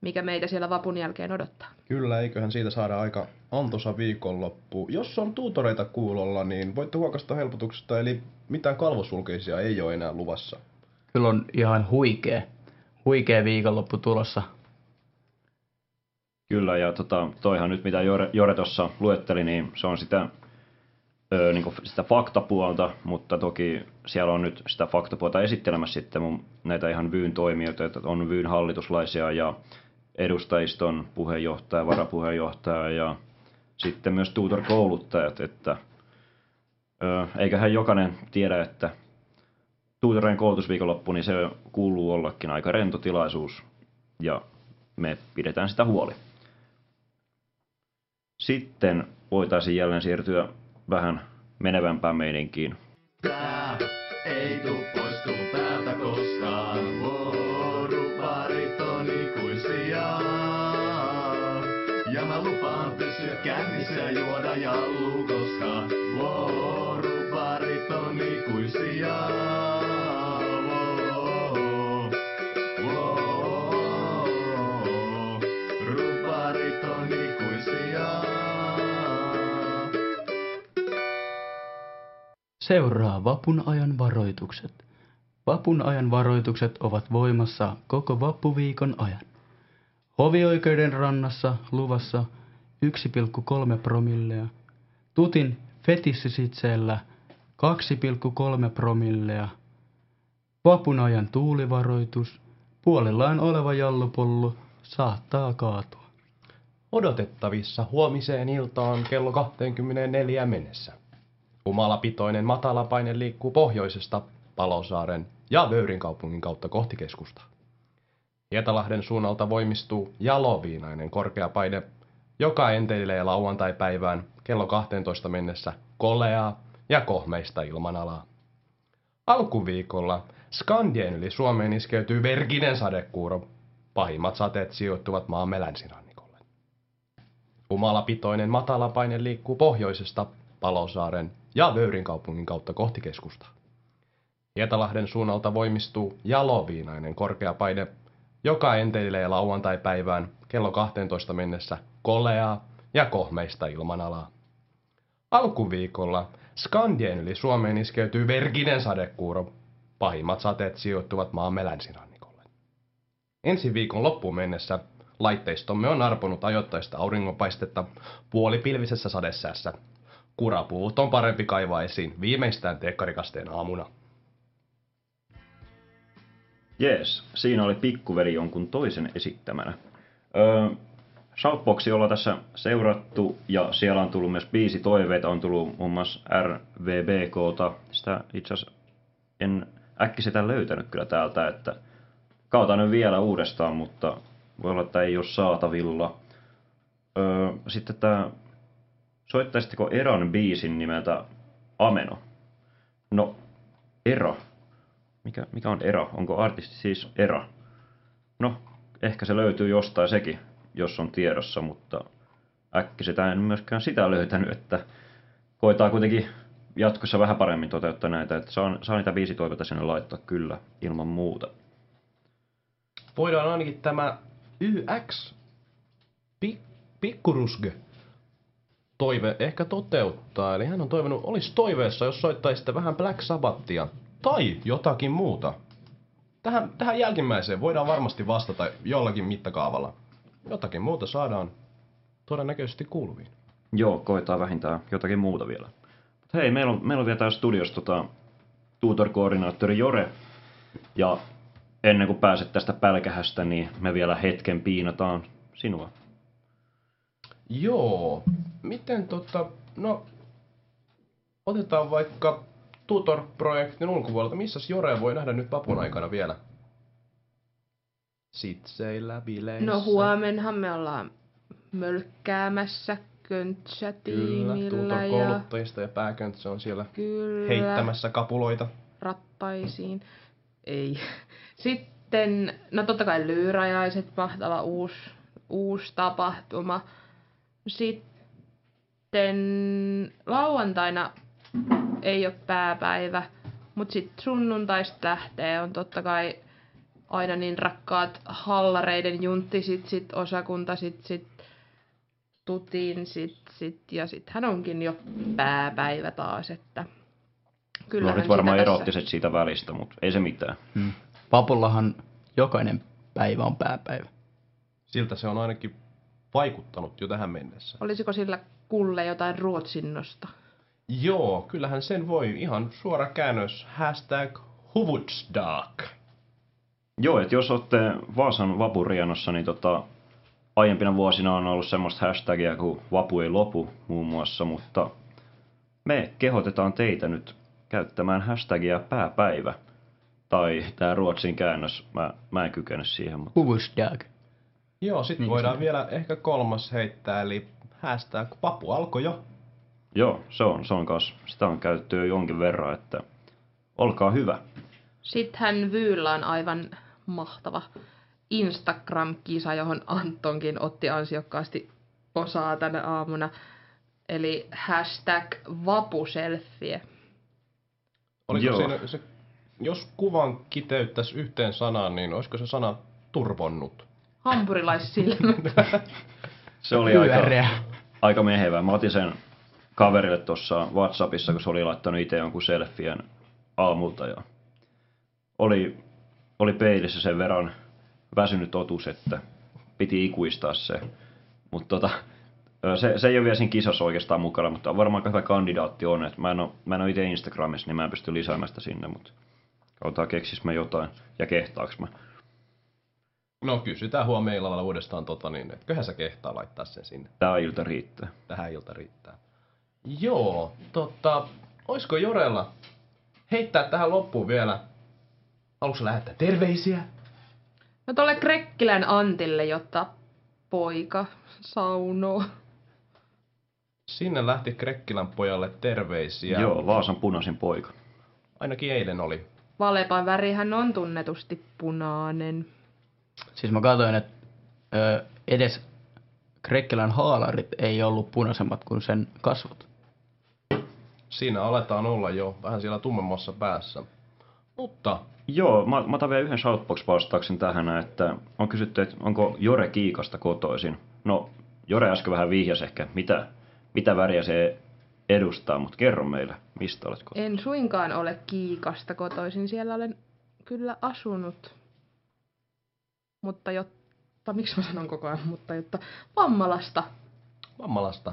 mikä meitä siellä vapun jälkeen odottaa. Kyllä, eiköhän siitä saada aika antoisa viikonloppu. Jos on tuutoreita kuulolla, niin voitte huokasta helpotuksesta, eli mitään kalvosulkeisia ei ole enää luvassa. Kyllä on ihan huikea, huikea viikonloppu tulossa. Kyllä, ja tota, toihan nyt mitä Jore, Jore tuossa luetteli, niin se on sitä, öö, niin sitä faktapuolta, mutta toki siellä on nyt sitä faktapuolta esittelemässä sitten mun, näitä ihan Vyyn toimijoita, että on Vyyn hallituslaisia ja edustajiston puheenjohtaja, varapuheenjohtaja ja sitten myös tutor-kouluttajat, että öö, eiköhän jokainen tiedä, että tuutoreen koulutusviikonloppu, niin se kuuluu ollakin aika rento tilaisuus ja me pidetään sitä huoli. Sitten voitaisiin jälleen siirtyä vähän menevämpään meininkiin. Tää ei tuu poistuu täältä koskaan. Seuraa vapun ajan varoitukset. Vapun ajan varoitukset ovat voimassa koko vappuviikon ajan. Hovioikeuden rannassa luvassa 1,3 promillea. Tutin fetissisitseellä 2,3 promillea. Vapun ajan tuulivaroitus. Puolellaan oleva jallupollu saattaa kaatua. Odotettavissa huomiseen iltaan kello 24 mennessä. Humalapitoinen matalapaine liikkuu pohjoisesta Palosaaren ja Vöyrin kaupungin kautta kohti keskustaa. Hietalahden suunnalta voimistuu jaloviinainen korkeapaine, joka enteilee lauantai-päivään kello 12 mennessä koleaa ja kohmeista ilmanalaa. Alkuviikolla Skandien yli Suomeen iskeytyy verkinen sadekuuro. Pahimmat sateet sijoittuvat maamme länsirannikolle. Humalapitoinen matalapaine liikkuu pohjoisesta Palosaaren ja Vöyrin kaupungin kautta kohti keskustaa. Hietalahden suunnalta voimistuu jaloviinainen korkeapaine, joka enteilee lauantai-päivään kello 12 mennessä koleaa ja kohmeista ilmanalaa. Alkuviikolla Skandien yli Suomeen iskeytyy verkinen sadekuuro. Pahimmat sateet sijoittuvat maamme länsirannikolle. Ensi viikon loppuun mennessä laitteistomme on arponut ajoittaista auringonpaistetta puolipilvisessä sadesäässä. Kurapuut on parempi kaivaa esiin viimeistään teekkarikasteen aamuna. Jees, siinä oli pikkuveli jonkun toisen esittämänä. Öö, Shoutboxi ollaan tässä seurattu ja siellä on tullut myös biisi toiveita, on tullut muun muassa RVBKta. Sitä itse asiassa en äkkisetä löytänyt kyllä täältä, että kautta nyt vielä uudestaan, mutta voi olla, että ei ole saatavilla. Öö, sitten tämä, soittaisitteko Eron biisin nimeltä Ameno? No, Ero. Mikä, mikä on Ero? Onko artisti siis Ero? No, ehkä se löytyy jostain sekin, jos on tiedossa, mutta äkkisetä en myöskään sitä löytänyt, että koitaa kuitenkin jatkossa vähän paremmin toteuttaa näitä, että saa, saa niitä toivota sinne laittaa kyllä ilman muuta. Voidaan ainakin tämä YX Pik, Pikkurusge toive ehkä toteuttaa. Eli hän on toivonut, olisi toiveessa, jos soittaisitte vähän Black Sabbathia tai jotakin muuta. Tähän, tähän jälkimmäiseen voidaan varmasti vastata jollakin mittakaavalla. Jotakin muuta saadaan todennäköisesti kuuluviin. Joo, koetaan vähintään jotakin muuta vielä. Mutta hei, meillä on, meillä on vielä täällä studiossa tota, tutor-koordinaattori Jore. Ja ennen kuin pääset tästä pälkähästä, niin me vielä hetken piinataan sinua. Joo, miten tota, no otetaan vaikka Tutor-projektin ulkopuolelta. Missä Jore voi nähdä nyt vapun aikana vielä? Sitseillä, bileissä. No huomenhan me ollaan mölkkäämässä köntsätiimillä. Kyllä, ja kouluttajista ja pääköntsä on siellä Kyllä. heittämässä kapuloita. rattaisiin. Ei. Sitten, no totta kai lyyrajaiset, mahtava uusi, uusi tapahtuma. Sitten lauantaina ei ole pääpäivä, mutta sitten sunnuntaista lähtee on totta kai aina niin rakkaat hallareiden junttisit, sit osakunta, sit, sit tutin, sit, sit, ja sittenhän onkin jo pääpäivä taas, että No kyllähän nyt varmaan tässä- erottiset siitä välistä, mutta ei se mitään. Hmm. Vapullahan jokainen päivä on pääpäivä. Siltä se on ainakin vaikuttanut jo tähän mennessä. Olisiko sillä kulle jotain ruotsinnosta? Joo, kyllähän sen voi ihan suora käännös. Hashtag Huvudsdag. Joo, että jos olette Vaasan vapurianossa, niin tota, aiempina vuosina on ollut semmoista hashtagia kuin vapu ei lopu muun muassa, mutta me kehotetaan teitä nyt käyttämään hashtagia pääpäivä. Tai tämä ruotsin käännös, mä, mä en kykene siihen, mutta Huvusdag. Joo, sitten Niin, voidaan se- vielä ehkä kolmas heittää, eli hashtag Papu alkoi jo. joo, se on, se on kas, sitä on käytetty jo jonkin verran, että olkaa hyvä. Sittenhän Vyyllä on aivan mahtava Instagram-kisa, johon Antonkin otti ansiokkaasti osaa tänä aamuna. Eli hashtag vapuselfie. Oliko Joo. siinä se, jos kuvan kiteyttäisi yhteen sanaan, niin olisiko se sana turvonnut? Hampurilaissilmät. Se oli aika, Pyöreä. aika mehevä. Mä otin sen kaverille tuossa Whatsappissa, kun se oli laittanut itse jonkun selfien aamulta. Ja oli, oli peilissä sen verran väsynyt otus, että piti ikuistaa se. Mutta tota, se, se ei ole vielä siinä kisassa oikeastaan mukana, mutta varmaan hyvä kandidaatti on. Et mä en ole, mä en ole itse Instagramissa, niin mä en pysty lisäämään sitä sinne, mutta katsotaan keksis mä jotain ja kehtaaks mä. No kysytään huomenna illalla uudestaan tota niin, että köhän sä kehtaa laittaa sen sinne. Tää ilta riittää. Tähän ilta riittää. Joo, tota, oisko Jorella heittää tähän loppuun vielä, haluatko lähettää terveisiä? No tuolle Krekkilän Antille, jotta poika saunoo. Sinne lähti Krekkilän pojalle terveisiä. Joo, Vaasan punaisin poika. Ainakin eilen oli. Valepan värihän on tunnetusti punainen. Siis mä katsoin, että ö, edes Krekkilän haalarit ei ollut punaisemmat kuin sen kasvot. Siinä aletaan olla jo vähän siellä tummemmassa päässä. Mutta Joo, mä, mä otan vielä yhden Shoutbox-vastauksen tähän, että on kysytty, että onko Jore Kiikasta kotoisin. No, Jore äsken vähän vihjasi ehkä, mitä, mitä väriä se edustaa, mutta kerro meille, mistä olet kotoisin. En suinkaan ole Kiikasta kotoisin. Siellä olen kyllä asunut. Mutta jotta, miksi mä sanon koko ajan, mutta jotta Vammalasta. Vammalasta.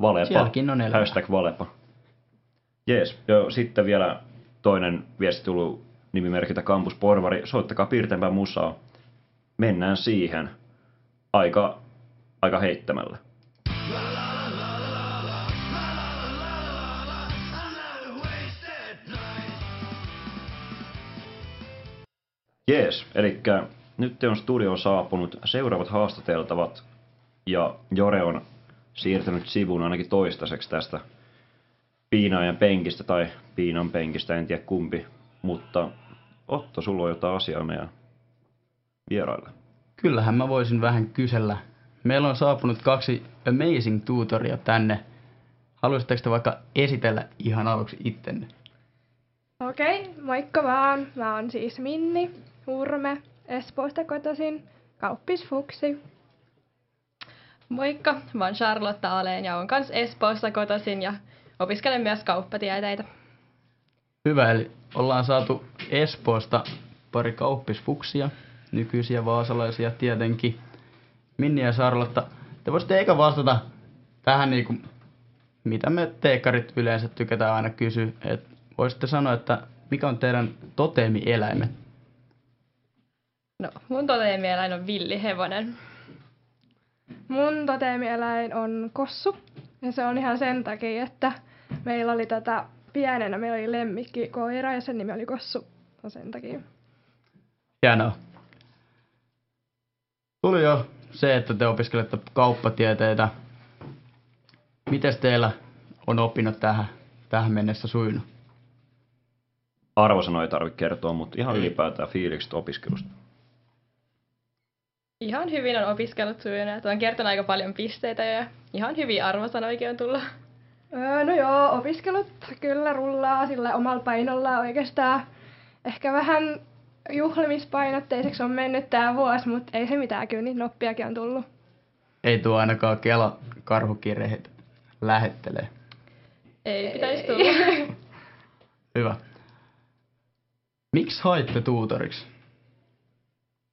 Valepa. Sielläkin on elämää. Hashtag Valepa. Jees, jo, sitten vielä toinen viesti tullut nimimerkiltä Campus Porvari. Soittakaa piirteempää musaa. Mennään siihen. Aika, aika heittämällä. Jees, eli nyt on studioon saapunut seuraavat haastateltavat ja Jore on siirtynyt sivuun ainakin toistaiseksi tästä piinaajan penkistä tai piinan penkistä, en tiedä kumpi. Mutta Otto, sulla on jotain asiaa meidän vieraille. Kyllähän mä voisin vähän kysellä. Meillä on saapunut kaksi amazing tutoria tänne. Haluaisitteko te vaikka esitellä ihan aluksi ittenne? Okei, moikka vaan. Mä oon siis Minni Hurme, Espoosta kotoisin, kauppisfuksi. Moikka, mä oon Charlotte Aleen ja oon kans Espoosta kotoisin ja opiskelen myös kauppatieteitä. Hyvä, eli ollaan saatu Espoosta pari kauppisfuksia, nykyisiä vaasalaisia tietenkin. Minni ja Sarlotta, te voisitte eikä vastata tähän niinku, mitä me teekkarit yleensä tykätään aina kysyä. Et voisitte sanoa, että mikä on teidän toteemieläimet? No, mun toteemieläin on villihevonen. Mun toteemieläin on kossu. Ja se on ihan sen takia, että meillä oli tätä pienenä, meillä oli lemmikki koira ja sen nimi oli kossu. No sen takia. Hienoa. Tuli jo se, että te opiskelette kauppatieteitä. Miten teillä on opinnot tähän, tähän mennessä sujunut? Arvosanoja ei tarvitse kertoa, mutta ihan ylipäätään fiilikset opiskelusta. Ihan hyvin on opiskellut sujunut. Olen kertonut aika paljon pisteitä ja ihan hyviä arvosanoikin on tullut. Öö, no joo, opiskelut kyllä rullaa sillä omalla painolla oikeastaan. Ehkä vähän juhlimispainotteiseksi on mennyt tämä vuosi, mutta ei se mitään, kyllä niitä noppiakin on tullut. Ei tuo ainakaan Kela karhukirjeet lähettelee. Ei pitäisi tulla. Hyvä. Miksi haitte tuutoriksi?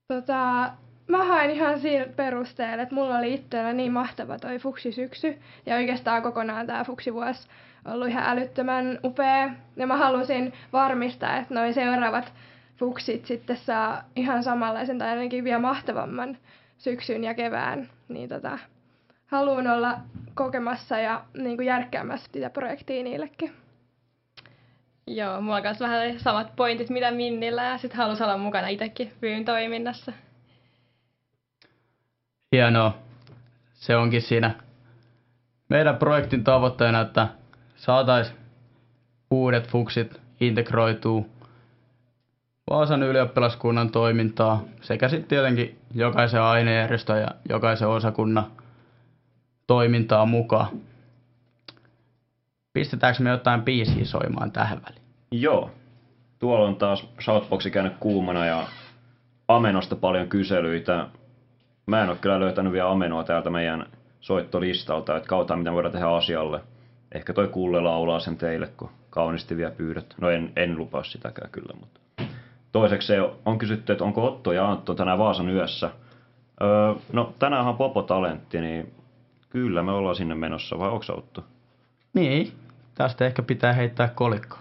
Tota, mä hain ihan sillä perusteella, että mulla oli itsellä niin mahtava toi fuksisyksy ja oikeastaan kokonaan tämä fuksivuosi ollut ihan älyttömän upea. Ja mä halusin varmistaa, että noi seuraavat fuksit sitten saa ihan samanlaisen tai ainakin vielä mahtavamman syksyn ja kevään. Niin tota, haluan olla kokemassa ja niin kuin järkkäämässä sitä projektia niillekin. Joo, mulla on kanssa vähän samat pointit mitä Minnillä ja sitten halus olla mukana itsekin Vyyn toiminnassa. Hienoa. Se onkin siinä meidän projektin tavoitteena, että saataisiin uudet fuksit integroituu Vaasan ylioppilaskunnan toimintaa sekä sitten tietenkin jokaisen ainejärjestön ja jokaisen osakunnan toimintaa mukaan. Pistetäänkö me jotain biisiä soimaan tähän väliin? Joo. Tuolla on taas Shoutboxi käynyt kuumana ja Amenosta paljon kyselyitä. Mä en ole kyllä löytänyt vielä Amenoa täältä meidän soittolistalta, että kautta mitä voidaan tehdä asialle. Ehkä toi Kulle laulaa sen teille, kun kauniisti vielä pyydät. No en, en lupaa sitäkään kyllä, mutta... Toiseksi se on kysytty, että onko Otto ja Antto tänään Vaasan yössä. Öö, no tänään on Popo Talentti, niin kyllä me ollaan sinne menossa, vai onko Otto? Niin, tästä ehkä pitää heittää kolikko.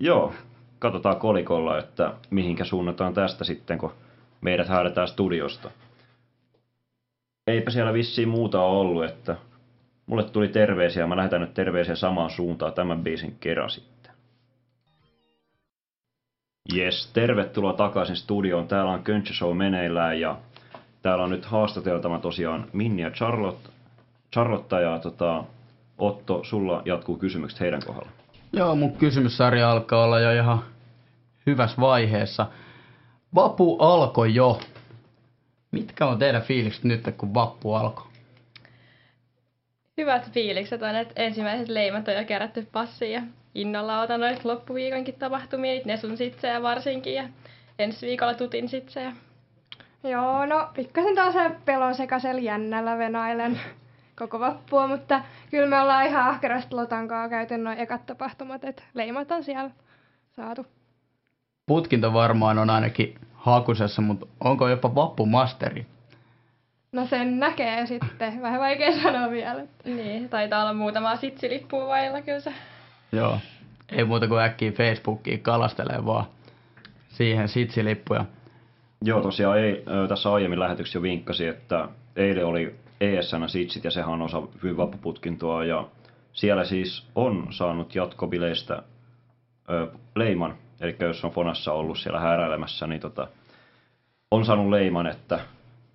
Joo, katsotaan kolikolla, että mihinkä suunnataan tästä sitten, kun meidät häädetään studiosta. Eipä siellä vissiin muuta ollut, että mulle tuli terveisiä, mä lähetän nyt terveisiä samaan suuntaan tämän biisin kerran sitten. Yes, tervetuloa takaisin studioon. Täällä on Köntsä Show meneillään ja täällä on nyt haastateltava tosiaan Minni ja Charlotte, Charlotte ja tota, Otto, sulla jatkuu kysymykset heidän kohdalla. Joo, mun kysymyssarja alkaa olla jo ihan hyvässä vaiheessa. Vapu alkoi jo. Mitkä on teidän fiilikset nyt, kun vappu alkoi? hyvät fiilikset on, että ensimmäiset leimat on jo kerätty passiin ja innolla otan noita loppuviikonkin tapahtumia, niitä Nesun sitsejä varsinkin ja ensi viikolla tutin sitsejä. Joo, no pikkasen taas pelon sekaisella jännällä venailen koko vappua, mutta kyllä me ollaan ihan ahkerasti Lotankaa käyty noin ekat tapahtumat, että leimat on siellä saatu. Putkinto varmaan on ainakin hakusessa, mutta onko jopa vappumasteri? No sen näkee sitten. Vähän vaikea sanoa vielä. Niin, taitaa olla muutama sitsilippua vailla kyllä se. Joo. Ei muuta kuin äkkiä Facebookiin kalastelee vaan siihen sitsilippuja. Joo, tosiaan ei, tässä aiemmin lähetyksessä jo vinkkasi, että eilen oli ESN Sitsit ja sehän on osa vappuputkintoa ja siellä siis on saanut jatkobileistä ö, leiman, eli jos on Fonassa ollut siellä häräilemässä, niin tota, on saanut leiman, että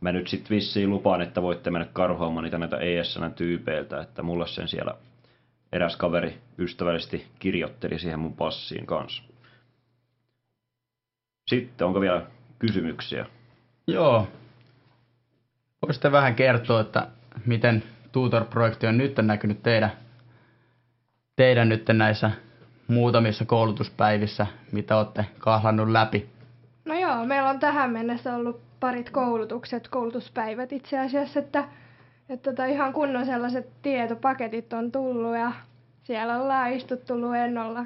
mä nyt sitten vissiin lupaan, että voitte mennä karhoamaan niitä näitä ESN tyypeiltä, että mulle sen siellä eräs kaveri ystävällisesti kirjoitteli siihen mun passiin kanssa. Sitten onko vielä kysymyksiä? Joo. Voisitte vähän kertoa, että miten Tutor-projekti on nyt näkynyt teidän, teidän nyt näissä muutamissa koulutuspäivissä, mitä olette kahlannut läpi? No joo, meillä on tähän mennessä ollut parit koulutukset, koulutuspäivät itse asiassa, että, että tota ihan kunnon sellaiset tietopaketit on tullut ja siellä ollaan istuttu luennolla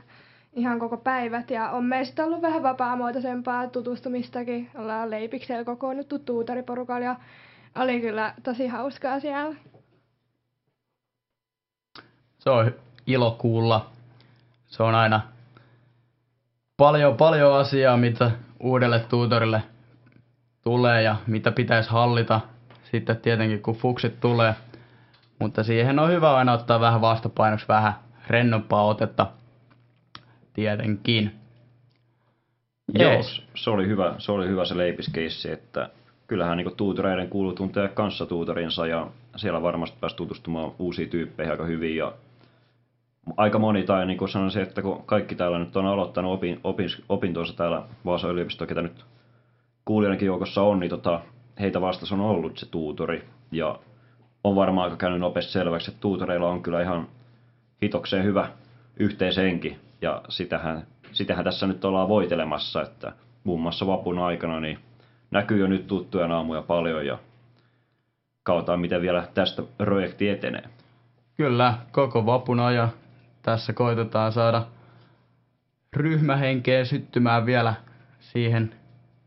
ihan koko päivät ja on meistä ollut vähän vapaamuotoisempaa tutustumistakin. Ollaan leipiksellä kokoonnuttu tuutariporukalla ja oli kyllä tosi hauskaa siellä. Se on ilo kuulla. Se on aina paljon, paljon asiaa, mitä uudelle tuutorille tulee ja mitä pitäisi hallita sitten tietenkin kun fuksit tulee. Mutta siihen on hyvä aina ottaa vähän vastapainoksi vähän rennompaa otetta tietenkin. Joo, yes. se oli hyvä se, oli hyvä se leipiskeissi, että kyllähän niin tuutoreiden kuuluu tuntea kanssa tuutorinsa ja siellä varmasti pääsi tutustumaan uusiin tyyppeihin aika hyvin ja aika moni, tai niin kuin sanoin se, että kun kaikki täällä nyt on aloittanut opin, opin, opintonsa täällä Vaasan yliopistossa, ketä nyt kuulijoidenkin joukossa on, niin tota, heitä vastas on ollut se tuutori. Ja on varmaan aika käynyt nopeasti selväksi, että tuutoreilla on kyllä ihan hitokseen hyvä yhteishenki. Ja sitähän, sitähän tässä nyt ollaan voitelemassa, että muun muassa vapun aikana niin näkyy jo nyt tuttuja naamuja paljon ja kautaan miten vielä tästä projekti etenee. Kyllä, koko vapun ajan tässä koitetaan saada ryhmähenkeä syttymään vielä siihen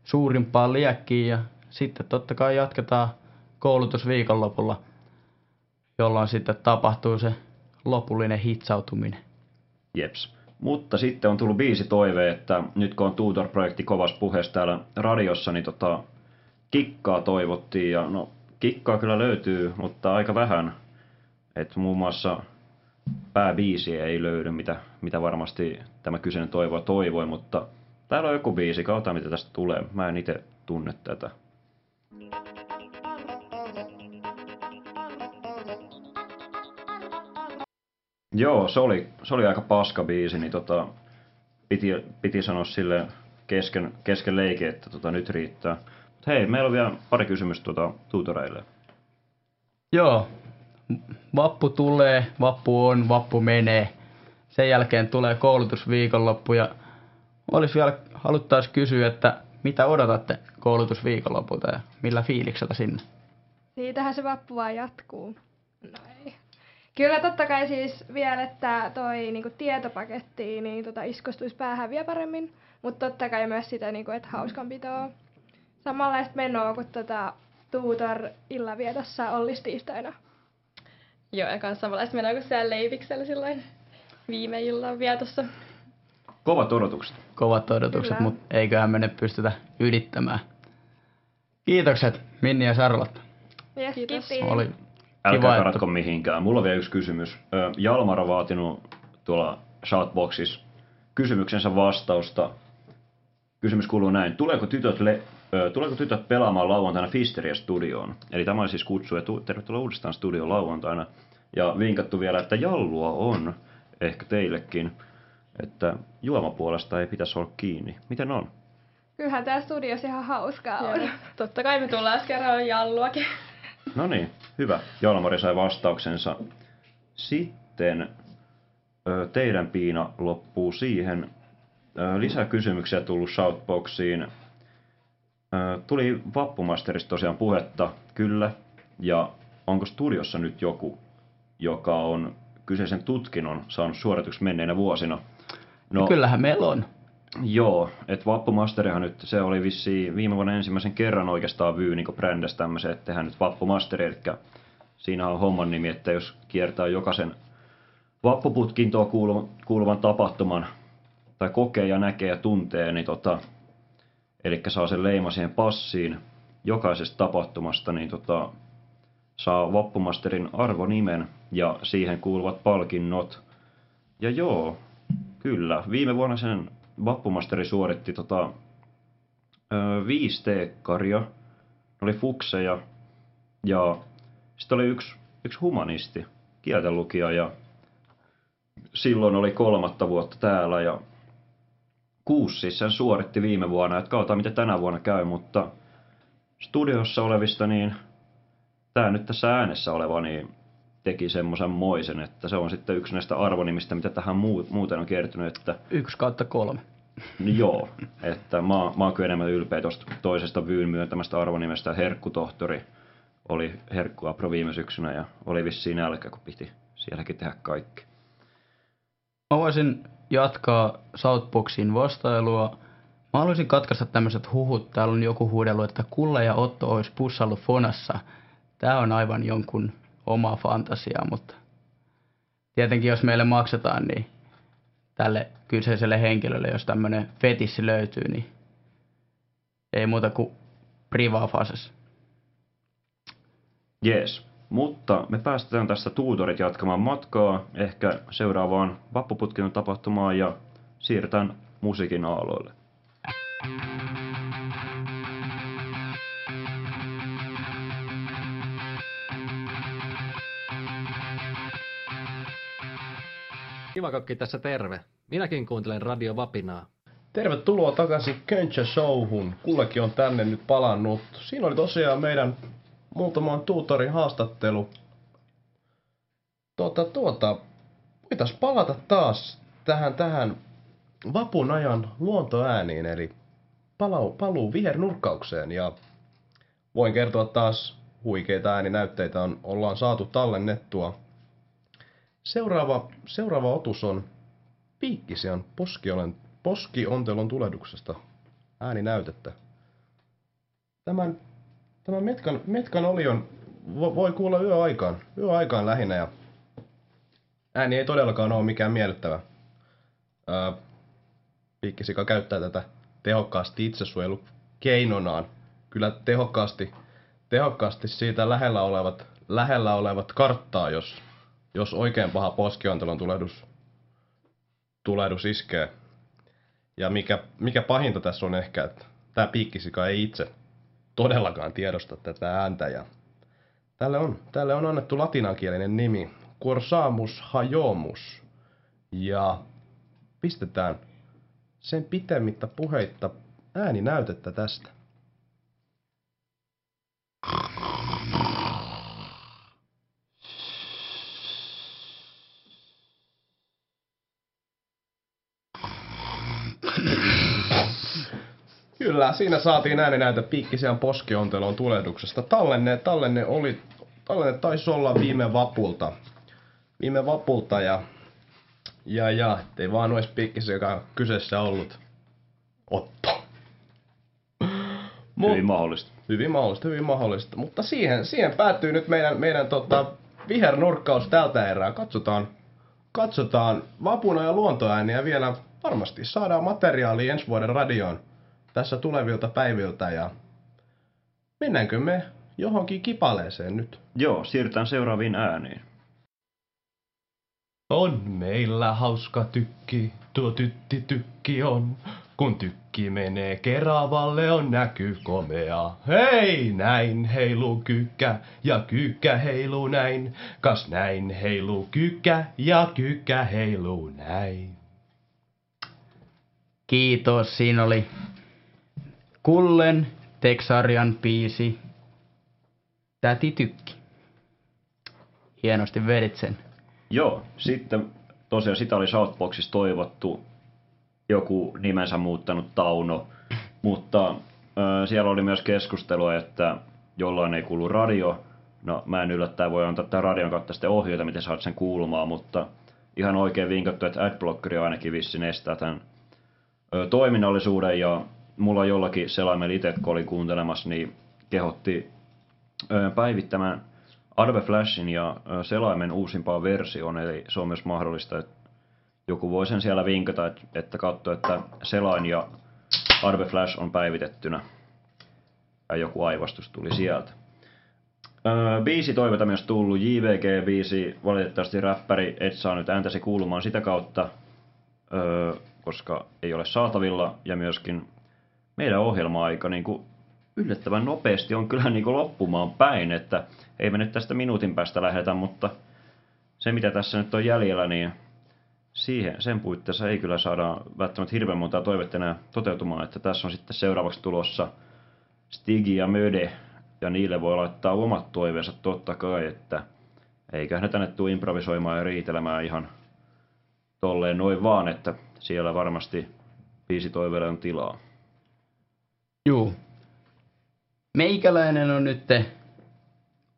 suurimpaan liekkiin ja sitten totta kai jatketaan koulutus viikonlopulla, jolloin sitten tapahtuu se lopullinen hitsautuminen. Jeps. Mutta sitten on tullut viisi toive, että nyt kun on Tutor-projekti kovas puheessa täällä radiossa, niin tota, kikkaa toivottiin. Ja no, kikkaa kyllä löytyy, mutta aika vähän. Että muun muassa pääbiisiä ei löydy, mitä, mitä varmasti tämä kyseinen toivoa toivoi, mutta Täällä on joku biisi, kautta mitä tästä tulee. Mä en itse tunne tätä. Joo, se oli, se oli aika paska biisi, niin tota, piti, piti sanoa sille kesken, kesken leike, että tota, nyt riittää. Mut hei, meillä on vielä pari kysymystä tuota, tutoreille. Joo, vappu tulee, vappu on, vappu menee. Sen jälkeen tulee koulutusviikonloppu ja olisi vielä haluttaisi kysyä, että mitä odotatte koulutusviikonlopulta ja millä fiiliksellä sinne? Siitähän se vappu vaan jatkuu. No ei. Kyllä totta kai siis vielä, että toi niinku tietopaketti niin tota iskostuisi päähän vielä paremmin, mutta totta kai myös sitä, niinku, että hauskanpitoa. Samanlaista menoa kuin tota tuutor illanvietossa Ollis tiistaina. Joo, ja kanssa kuin siellä Leiviksellä silloin viime illan vietossa. Kovat odotukset. Kovat odotukset, mutta eiköhän me ne pystytä ylittämään. Kiitokset Minni ja Charlotte. Yes, Kiitos. Oli Älkää kiva, karatko että... mihinkään. Mulla on vielä yksi kysymys. Jalmar on vaatinut tuolla shoutboxissa kysymyksensä vastausta. Kysymys kuuluu näin. Tuleeko tytöt, le- tuleeko tytöt pelaamaan lauantaina Fisteria studioon? Eli tämä on siis kutsu ja tu- tervetuloa uudestaan studioon lauantaina. Ja vinkattu vielä, että jallua on ehkä teillekin että juomapuolesta ei pitäisi olla kiinni. Miten on? Kyllähän tämä studiossa ihan hauskaa on. Joo. Totta kai me tullaan kerran jalluakin. No niin, hyvä. Jalmari sai vastauksensa. Sitten teidän piina loppuu siihen. Ö, lisäkysymyksiä tullut Shoutboxiin. Tuli Vappumasterista tosiaan puhetta, kyllä. Ja onko studiossa nyt joku, joka on kyseisen tutkinnon saanut suorituksi menneinä vuosina? No, Kyllähän meillä on. Joo, että Vappumasterihan nyt, se oli vissi viime vuonna ensimmäisen kerran oikeastaan Vyy niin brändäsi tämmöisen, että tehdään nyt Vappumasteri, eli siinä on homman nimi, että jos kiertää jokaisen vappuputkintoon kuuluvan, kuuluvan tapahtuman, tai kokee ja näkee ja tuntee, niin tota, eli saa sen leima siihen passiin jokaisesta tapahtumasta, niin tota, saa Vappumasterin arvonimen ja siihen kuuluvat palkinnot. Ja joo, kyllä, viime vuonna sen Vappumasteri suoritti tota, ö, viisi teekkaria, oli fukseja ja sitten oli yksi, yksi humanisti, kieltenlukija ja silloin oli kolmatta vuotta täällä ja kuusi siis sen suoritti viime vuonna, että katsotaan miten tänä vuonna käy, mutta studiossa olevista niin tämä nyt tässä äänessä oleva niin teki semmoisen moisen, että se on sitten yksi näistä arvonimistä, mitä tähän muuten on kertynyt. Että, yksi kautta kolme. Joo, että mä, mä oon kyllä enemmän ylpeä tuosta toisesta Vyyn myöntämästä arvonimestä. Herkkutohtori oli Herkkuapro viime syksynä ja oli vissiin nälkä, kun piti sielläkin tehdä kaikki. Mä voisin jatkaa Southboxin vastailua. Mä haluaisin katkaista tämmöiset huhut. Täällä on joku huudellut, että Kulle ja Otto olisi pussallut Fonassa. Tää on aivan jonkun oma fantasia, mutta tietenkin jos meille maksetaan, niin tälle kyseiselle henkilölle, jos tämmöinen fetissi löytyy, niin ei muuta kuin privafases. Jees, mutta me päästetään tästä tuutorit jatkamaan matkaa ehkä seuraavaan vappuputkinnon tapahtumaan ja siirrytään musiikin aaloille. Kivakokki tässä terve. Minäkin kuuntelen Radio Vapinaa. Tervetuloa takaisin Köntsä Showhun. Kullekin on tänne nyt palannut. Siinä oli tosiaan meidän muutaman tuutorin haastattelu. Tuota, tuota, voitais palata taas tähän, tähän vapun ajan luontoääniin, eli palau, paluu vihernurkkaukseen. Ja voin kertoa taas huikeita ääninäytteitä on, ollaan saatu tallennettua. Seuraava, seuraava otus on Piikkisian poskiolen, poskiontelon tulehduksesta ääninäytettä. Tämän, tämän metkan, metkan olion voi kuulla yöaikaan, yöaikaan lähinnä ja ääni ei todellakaan ole mikään miellyttävä. Öö, käyttää tätä tehokkaasti itsesuojelu keinonaan. Kyllä tehokkaasti, tehokkaasti siitä lähellä olevat, lähellä olevat karttaa, jos, jos oikein paha poskiontelon tulehdus, tulehdus iskee. Ja mikä, mikä pahinta tässä on ehkä, että tämä piikkisika ei itse todellakaan tiedosta tätä ääntä. Ja tälle, on, tälle on annettu latinankielinen nimi, Corsamus hajomus. Ja pistetään sen pitemmittä puheitta ääninäytettä tästä. Kyllä, siinä saatiin ääninäytä piikkisiän poskiontelon tulehduksesta. Tallenne, tallenne oli, tallenne taisi olla viime vapulta. Viime vapulta ja ja, ja, ei vaan olisi pikkis, joka kyseessä ollut Otto. Mut, hyvin mahdollista. Hyvin mahdollista, hyvin mahdollista. Mutta siihen, siihen päättyy nyt meidän, meidän tota, vihernurkkaus tältä erää. Katsotaan, katsotaan vapuna ja luontoääniä vielä. Varmasti saadaan materiaalia ensi vuoden radioon tässä tulevilta päiviltä ja mennäänkö me johonkin kipaleeseen nyt? Joo, siirrytään seuraaviin ääniin. On meillä hauska tykki, tuo tytti tykki on. Kun tykki menee Keravalle on näky komea. Hei, näin heiluu kykkä ja kykkä heiluu näin. Kas näin heiluu kykkä ja kykkä heiluu näin. Kiitos, siinä oli Kullen Texarian biisi Täti Tykki. Hienosti vedit sen. Joo, sitten tosiaan sitä oli Southboxissa toivottu joku nimensä muuttanut Tauno, mutta ö, siellä oli myös keskustelua, että jollain ei kuulu radio. No mä en yllättäen voi antaa tämän radion kautta sitten ohjeita, miten saat sen kuulumaan, mutta ihan oikein vinkattu, että adblockeri ainakin vissin estää tämän ö, toiminnallisuuden ja mulla jollakin selaimella itse, kun olin kuuntelemassa, niin kehotti päivittämään Adobe Flashin ja selaimen uusimpaan versioon, eli se on myös mahdollista, että joku voi sen siellä vinkata, että, katsoo, että selain ja Adobe Flash on päivitettynä. Ja joku aivastus tuli sieltä. Öö, biisi toivota myös tullut, JVG-biisi, valitettavasti räppäri et saa nyt ääntäsi kuulumaan sitä kautta, öö, koska ei ole saatavilla, ja myöskin meidän ohjelma-aika niin kuin yllättävän nopeasti on kyllä niin kuin loppumaan päin, että ei me nyt tästä minuutin päästä lähetä, mutta se mitä tässä nyt on jäljellä, niin siihen, sen puitteissa ei kyllä saada välttämättä hirveän montaa toivetta enää toteutumaan, että tässä on sitten seuraavaksi tulossa Stigi ja Möde, ja niille voi laittaa omat toiveensa totta kai, että eikä ne tänne tule improvisoimaan ja riitelemään ihan tolleen noin vaan, että siellä varmasti viisi toiveelle on tilaa. Juu. Meikäläinen on nyt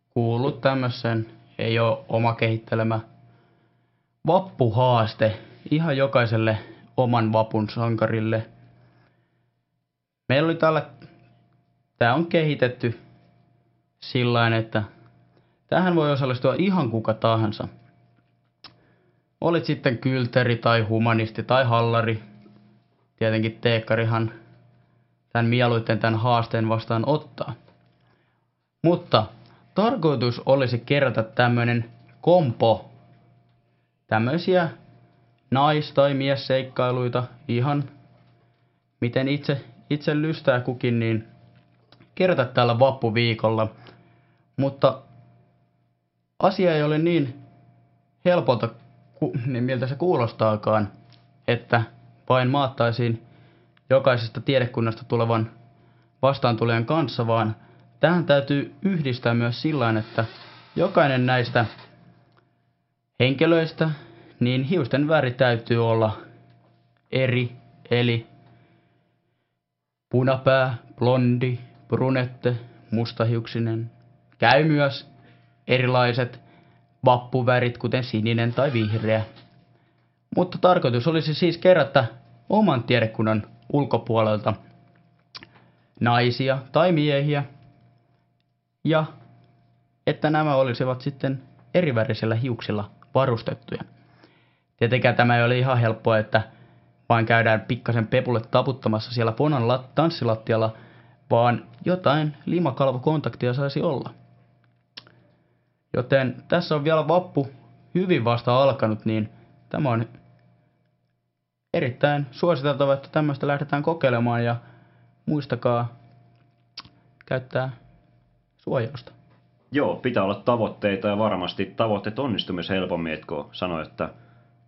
kuullut tämmöisen, ei ole oma kehittelemä vappuhaaste ihan jokaiselle oman vapun sankarille. Meillä oli täällä, tämä on kehitetty sillä että tähän voi osallistua ihan kuka tahansa. Olit sitten kylteri tai humanisti tai hallari. Tietenkin teekkarihan tämän mieluiten tämän haasteen vastaan ottaa. Mutta tarkoitus olisi kerätä tämmöinen kompo tämmöisiä nais- tai miesseikkailuita ihan miten itse, itse lystää kukin, niin kerätä tällä vappuviikolla. Mutta asia ei ole niin helpolta, niin miltä se kuulostaakaan, että vain maattaisiin jokaisesta tiedekunnasta tulevan vastaantulijan kanssa, vaan tähän täytyy yhdistää myös sillä että jokainen näistä henkilöistä, niin hiusten väri täytyy olla eri, eli punapää, blondi, brunette, mustahiuksinen. Käy myös erilaiset vappuvärit, kuten sininen tai vihreä. Mutta tarkoitus olisi siis kerätä oman tiedekunnan ulkopuolelta naisia tai miehiä, ja että nämä olisivat sitten erivärisellä hiuksilla varustettuja. Tietenkään tämä ei ole ihan helppoa, että vain käydään pikkasen pepulle taputtamassa siellä Ponan tanssilattialla, vaan jotain limakalvokontaktia saisi olla. Joten tässä on vielä vappu hyvin vasta alkanut, niin tämä on erittäin suositeltava, että tämmöistä lähdetään kokeilemaan ja muistakaa käyttää suojausta. Joo, pitää olla tavoitteita ja varmasti tavoitteet onnistuu myös helpommin, että kun sanoo, että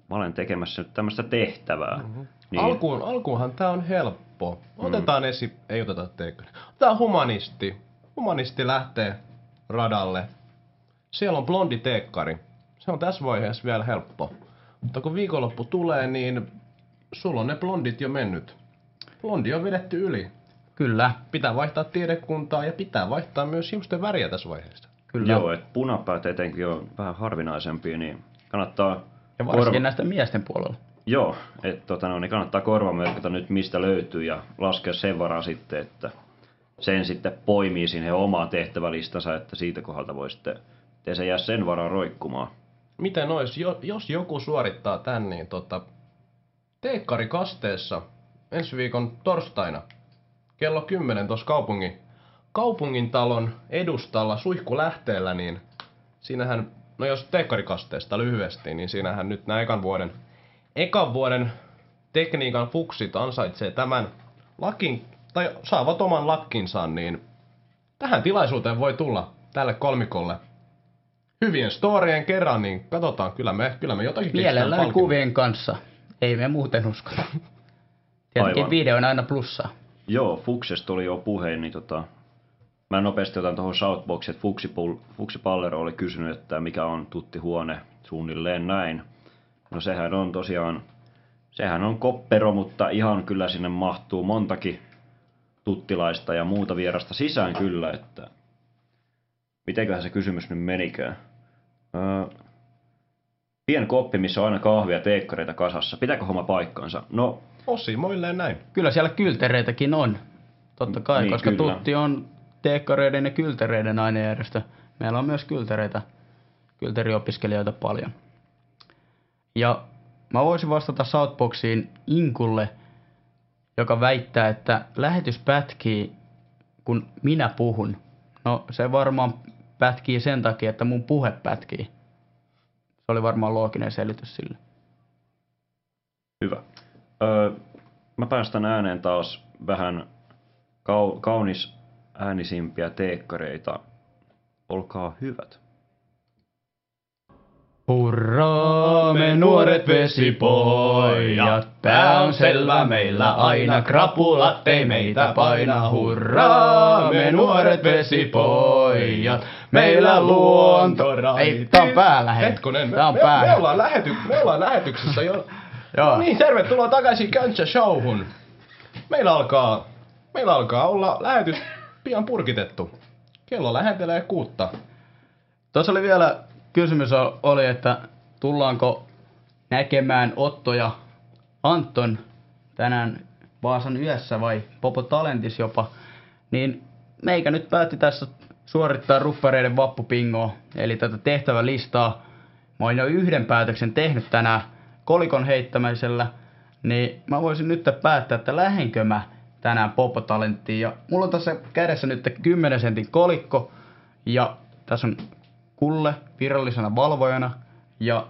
mä olen tekemässä nyt tämmöistä tehtävää. Mm-hmm. Niin... Alkuun, alkuunhan tämä on helppo. Otetaan mm. esi... Ei oteta teekkönen. Otetaan humanisti. Humanisti lähtee radalle. Siellä on blondi teekkari. Se on tässä vaiheessa vielä helppo. Mutta kun viikonloppu tulee, niin sulla on ne blondit jo mennyt. Blondi on vedetty yli. Kyllä. Pitää vaihtaa tiedekuntaa ja pitää vaihtaa myös hiusten väriä tässä vaiheessa. Kyllä. Joo, että punapäät etenkin on vähän harvinaisempia, niin kannattaa... Ja varsinkin korva... näistä miesten puolella. Joo, että tota, no, niin kannattaa korvamerkitä nyt mistä löytyy ja laskea sen varaa sitten, että sen sitten poimii sinne omaa tehtävälistansa, että siitä kohdalta voi sitten, ettei se jää sen varaa roikkumaan. Miten olisi, jos joku suorittaa tän, niin tota, teekkari kasteessa ensi viikon torstaina kello 10 tuossa kaupungin kaupungin talon edustalla suihkulähteellä, niin siinähän, no jos teekkarikasteesta lyhyesti, niin siinähän nyt nämä ekan vuoden, ekan vuoden tekniikan fuksit ansaitsee tämän lakin, tai saavat oman lakkinsa, niin tähän tilaisuuteen voi tulla tälle kolmikolle hyvien storien kerran, niin katsotaan, kyllä me, kyllä me jotakin Mielellään kuvien kanssa. Ei me muuten uskota. Tietenkin Aivan. video on aina plussaa. Joo, Fuksesta oli jo puhe, niin tota, Mä nopeasti otan tuohon Shoutboxiin, että Fuksi, Fuksi Pallero oli kysynyt, että mikä on tuttihuone suunnilleen näin. No sehän on tosiaan, sehän on koppero, mutta ihan kyllä sinne mahtuu montakin tuttilaista ja muuta vierasta sisään kyllä, että mitenköhän se kysymys nyt menikään. Öö, pien koppi, missä on aina kahvia ja teekkareita kasassa. Pitääkö homma paikkansa? No, Osimoilleen näin. Kyllä siellä kyltereitäkin on. Totta kai, niin, koska kyllä. Tutti on teekkareiden ja kyltereiden ainejärjestö. Meillä on myös kyltereitä, kylteriopiskelijoita paljon. Ja mä voisin vastata Southboxiin Inkulle, joka väittää, että lähetys pätkii, kun minä puhun. No se varmaan pätkii sen takia, että mun puhe pätkii. Se oli varmaan looginen selitys sille. Hyvä. Öö, mä päästän ääneen taas vähän kau- kaunis äänisimpiä teekkareita. Olkaa hyvät. Hurraa, me nuoret vesipojat, pää on selvä meillä aina, krapulat ei meitä paina. Hurraa, me nuoret vesipojat, meillä luonto... Ei, tää on päällä, hei. Hetkonen, me, Tää on me, päällä. me, ollaan lähety, me ollaan lähetyksessä jo. Joo. Niin, tervetuloa takaisin Köntsä Showhun. Meillä alkaa, meillä alkaa olla lähetys pian purkitettu. Kello lähentelee kuutta. Tuossa oli vielä kysymys oli, että tullaanko näkemään Otto ja Anton tänään Vaasan yössä vai Popo Talentis jopa, niin meikä nyt päätti tässä suorittaa ruppareiden vappupingoa, eli tätä tehtävälistaa. Mä oon jo yhden päätöksen tehnyt tänään kolikon heittämisellä, niin mä voisin nyt päättää, että lähenkö mä tänään Popo Talenttiin. Ja mulla on tässä kädessä nyt 10 sentin kolikko, ja tässä on Kulle virallisena valvojana. Ja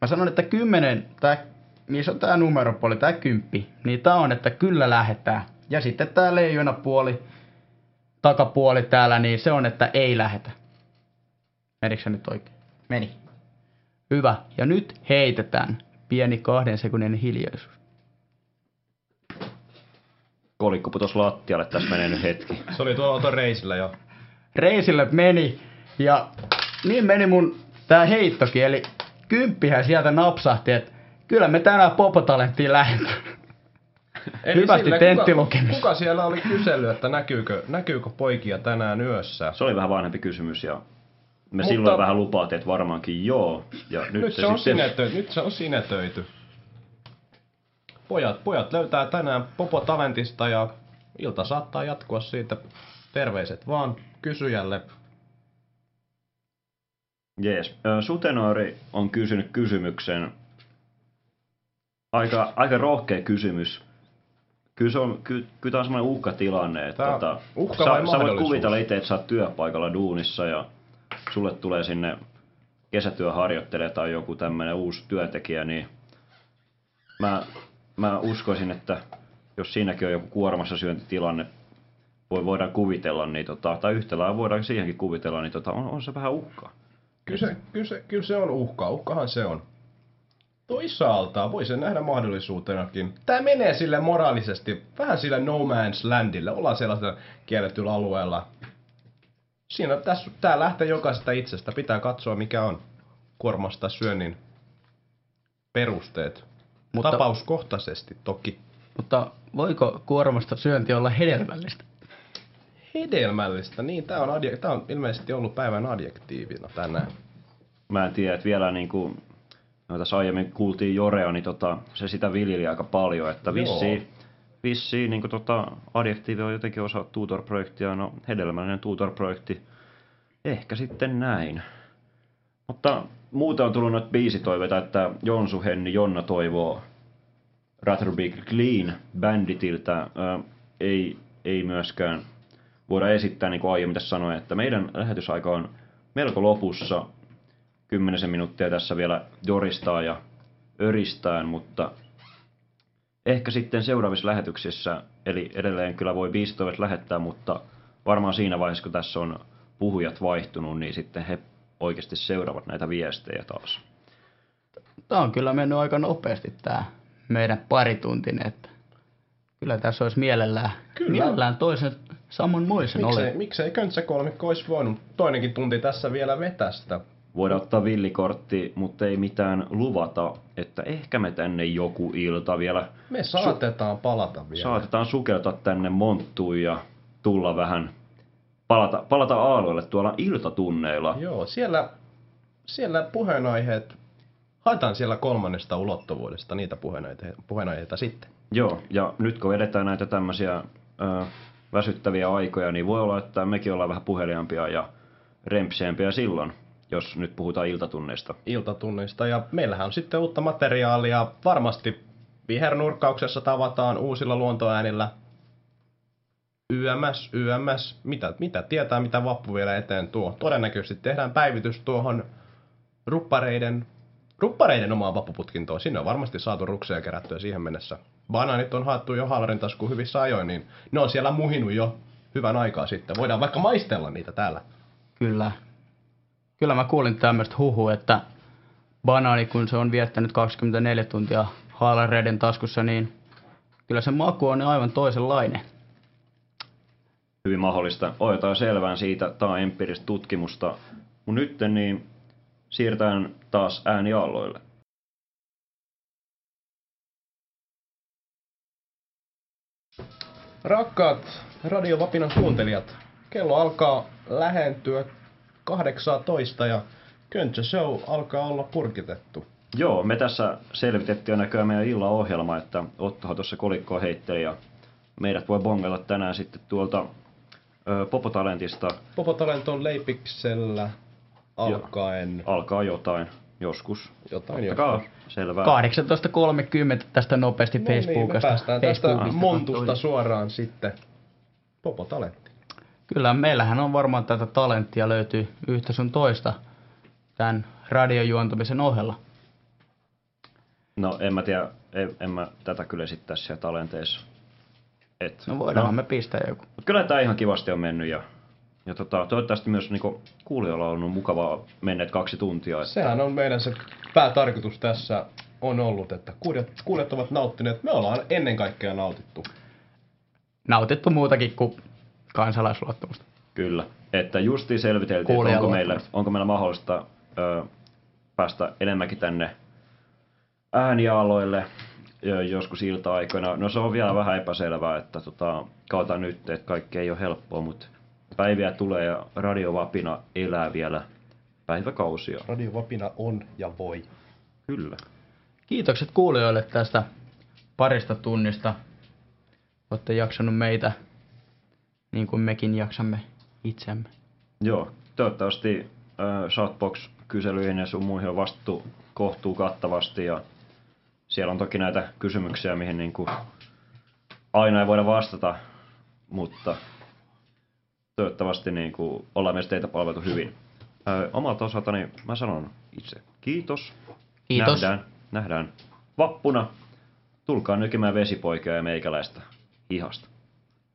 mä sanon, että 10, tää, niin se on tää numeropuoli, tää kymppi, niin tää on, että kyllä lähetään. Ja sitten tää leijona puoli, takapuoli täällä, niin se on, että ei lähetä. Menikö se nyt oikein? Meni. Hyvä. Ja nyt heitetään pieni kahden sekunnin hiljaisuus. Kolikko putos lattialle, tässä menee nyt hetki. Se oli tuolla reisillä jo. reisille meni ja niin meni mun tää heittokin, eli kymppihän sieltä napsahti, että kyllä me tänään popotalenttiin lähdetään. Hyvästi sille, tentti kuka, kuka siellä oli kysellyt, että näkyykö, näkyykö poikia tänään yössä? Se oli vähän vanhempi kysymys ja me Mutta- silloin vähän lupaatiin, että varmaankin joo. Ja nyt, Nyt, se, on sitten... sinetöity, nyt se on sinetöity. Pojat, pojat löytää tänään Popo Talentista ja ilta saattaa jatkua siitä. Terveiset vaan kysyjälle. Jees. Sutenori on kysynyt kysymyksen. Aika, aika rohkea kysymys. Kyllä, se on, kyllä, kyllä tämä on semmoinen uhkatilanne, että tota, uhka sä, sä voit kuvitella itse, että sä oot työpaikalla duunissa ja sulle tulee sinne kesätyöharjoittelija tai joku tämmöinen uusi työntekijä, niin mä, mä uskoisin, että jos siinäkin on joku kuormassa syöntitilanne, voi, voidaan kuvitella, niin tota, tai yhtä lailla voidaan siihenkin kuvitella, niin tota, on, on se vähän uhkaa. Kyllä se, kyllä, se, kyllä se on uhka, uhkahan se on. Toisaalta voi sen nähdä mahdollisuutenakin. Tämä menee sille moraalisesti, vähän sille no man's landille. Ollaan sellaisella kiellettyllä alueella. Siinä tässä, tää lähtee jokaisesta itsestä. Pitää katsoa mikä on kuormasta syönnin perusteet. Mutta- Tapauskohtaisesti toki. Mutta voiko kuormasta syönti olla hedelmällistä? Hedelmällistä, niin tämä on, tää on ilmeisesti ollut päivän adjektiivina tänään. Mä en tiedä, että vielä niin kuin, no tässä aiemmin kuultiin Jorea, niin tota, se sitä viljeli aika paljon, että vissiin, vissiin niin kuin tota, adjektiivi on jotenkin osa tutor-projektia, no hedelmällinen tutor-projekti, ehkä sitten näin. Mutta muuta on tullut noita biisitoiveita, että Jonsu Henni Jonna toivoo Rather Big Clean Banditiltä. Ö, ei, ei myöskään voida esittää, niin kuin aiemmin tässä sanoin, että meidän lähetysaika on melko lopussa. Kymmenisen minuuttia tässä vielä joristaa ja öristään, mutta ehkä sitten seuraavissa lähetyksissä, eli edelleen kyllä voi biisitoivet lähettää, mutta varmaan siinä vaiheessa, kun tässä on puhujat vaihtunut, niin sitten he oikeasti seuraavat näitä viestejä taas. Tämä on kyllä mennyt aika nopeasti tämä meidän parituntinen, että kyllä tässä olisi mielellään, Kyllä. mielellään toisen samanmoisen Miksei, oli. miksei köntsä kolmikko olisi voinut toinenkin tunti tässä vielä vetästä? Voidaan ottaa villikortti, mutta ei mitään luvata, että ehkä me tänne joku ilta vielä Me saatetaan palata vielä. saatetaan sukeltaa tänne monttuun ja tulla vähän, palata, palata aalloille tuolla iltatunneilla. Joo, siellä, siellä puheenaiheet, haetaan siellä kolmannesta ulottuvuudesta niitä puheenaiheita, puheenaiheita sitten. Joo, ja nyt kun vedetään näitä tämmöisiä ö, väsyttäviä aikoja, niin voi olla, että mekin ollaan vähän puheliaampia ja rempseempiä silloin, jos nyt puhutaan iltatunneista. iltatunneista. Ja meillähän on sitten uutta materiaalia. Varmasti vihernurkkauksessa tavataan uusilla luontoäänillä. YMS, YMS, mitä, mitä tietää, mitä vappu vielä eteen tuo. Todennäköisesti tehdään päivitys tuohon ruppareiden, ruppareiden omaan vappuputkintoon. Sinne on varmasti saatu rukseja kerättyä siihen mennessä. Banaanit on haettu jo haalarin taskuun hyvissä ajoin, niin ne on siellä muhinut jo hyvän aikaa sitten. Voidaan vaikka maistella niitä täällä. Kyllä. Kyllä mä kuulin tämmöistä huhu, että banaani, kun se on viettänyt 24 tuntia haalareiden taskussa, niin kyllä se maku on aivan toisenlainen. Hyvin mahdollista. Otetaan selvään siitä, tämä on empiiristä tutkimusta. Mutta nyt niin siirrytään taas äänialloille. Rakkaat Radio Vapinan kuuntelijat, kello alkaa lähentyä 18 ja Köntsä Show alkaa olla purkitettu. Joo, me tässä selvitettiin näköjään meidän illan ohjelma, että Ottohan tuossa kolikkoa heitteli ja meidät voi bongata tänään sitten tuolta ö, Popotalentista. Popotalent on Leipiksellä alkaen. Alkaa jotain, joskus. Jotain Ottakaa joskus. selvää. 18.30 tästä nopeasti No niin, me Facebookista. päästään tästä Facebookista montusta katsoin. suoraan sitten Popotalentti. Kyllä, meillähän on varmaan tätä talenttia löytyy yhtä sun toista tämän radiojuontumisen ohella. No en mä tiedä, en, en mä tätä kyllä esittää siellä talenteissa. Et, No voidaan no. me pistää joku. Mut kyllä tämä ihan kivasti on mennyt ja, ja tota, toivottavasti myös niinku, kuulijoilla on ollut mukavaa menneet kaksi tuntia. Että, Sehän on meidän se päätarkoitus tässä on ollut, että kuulijat, kuulijat ovat nauttineet. Me ollaan ennen kaikkea nautittu. Nautittu muutakin kuin kansalaisluottamusta. Kyllä. Että justiin selviteltiin, että onko meillä, onko meillä mahdollista ö, päästä enemmänkin tänne äänialoille ö, joskus ilta-aikoina. No se on vielä vähän epäselvää, että tota, kautta nyt, että kaikki ei ole helppoa, mutta päiviä tulee ja radiovapina elää vielä päiväkausia. Radio Vapina on ja voi. Kyllä. Kiitokset kuulijoille tästä parista tunnista. Olette jaksanut meitä niin kuin mekin jaksamme itsemme. Joo, toivottavasti äh, Shoutbox-kyselyihin ja sun muihin on vastattu kohtuu kattavasti ja siellä on toki näitä kysymyksiä, mihin niin kuin aina ei voida vastata, mutta toivottavasti niin kuin ollaan myös teitä palveltu hyvin. Ö, omalta osaltani mä sanon itse kiitos. Kiitos. Nähdään, nähdään vappuna. Tulkaa nykimään vesipoikia ja meikäläistä hihasta.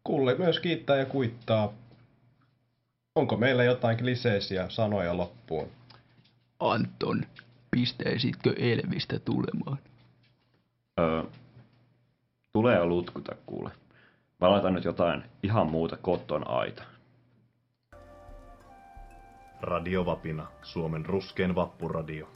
Kulle myös kiittää ja kuittaa. Onko meillä jotain kliseisiä sanoja loppuun? Anton, pistäisitkö Elvistä tulemaan? Öö, tulee lutkuta kuule. Mä laitan nyt jotain ihan muuta kotton aita. Radio Vapina, Suomen ruskein vappuradio.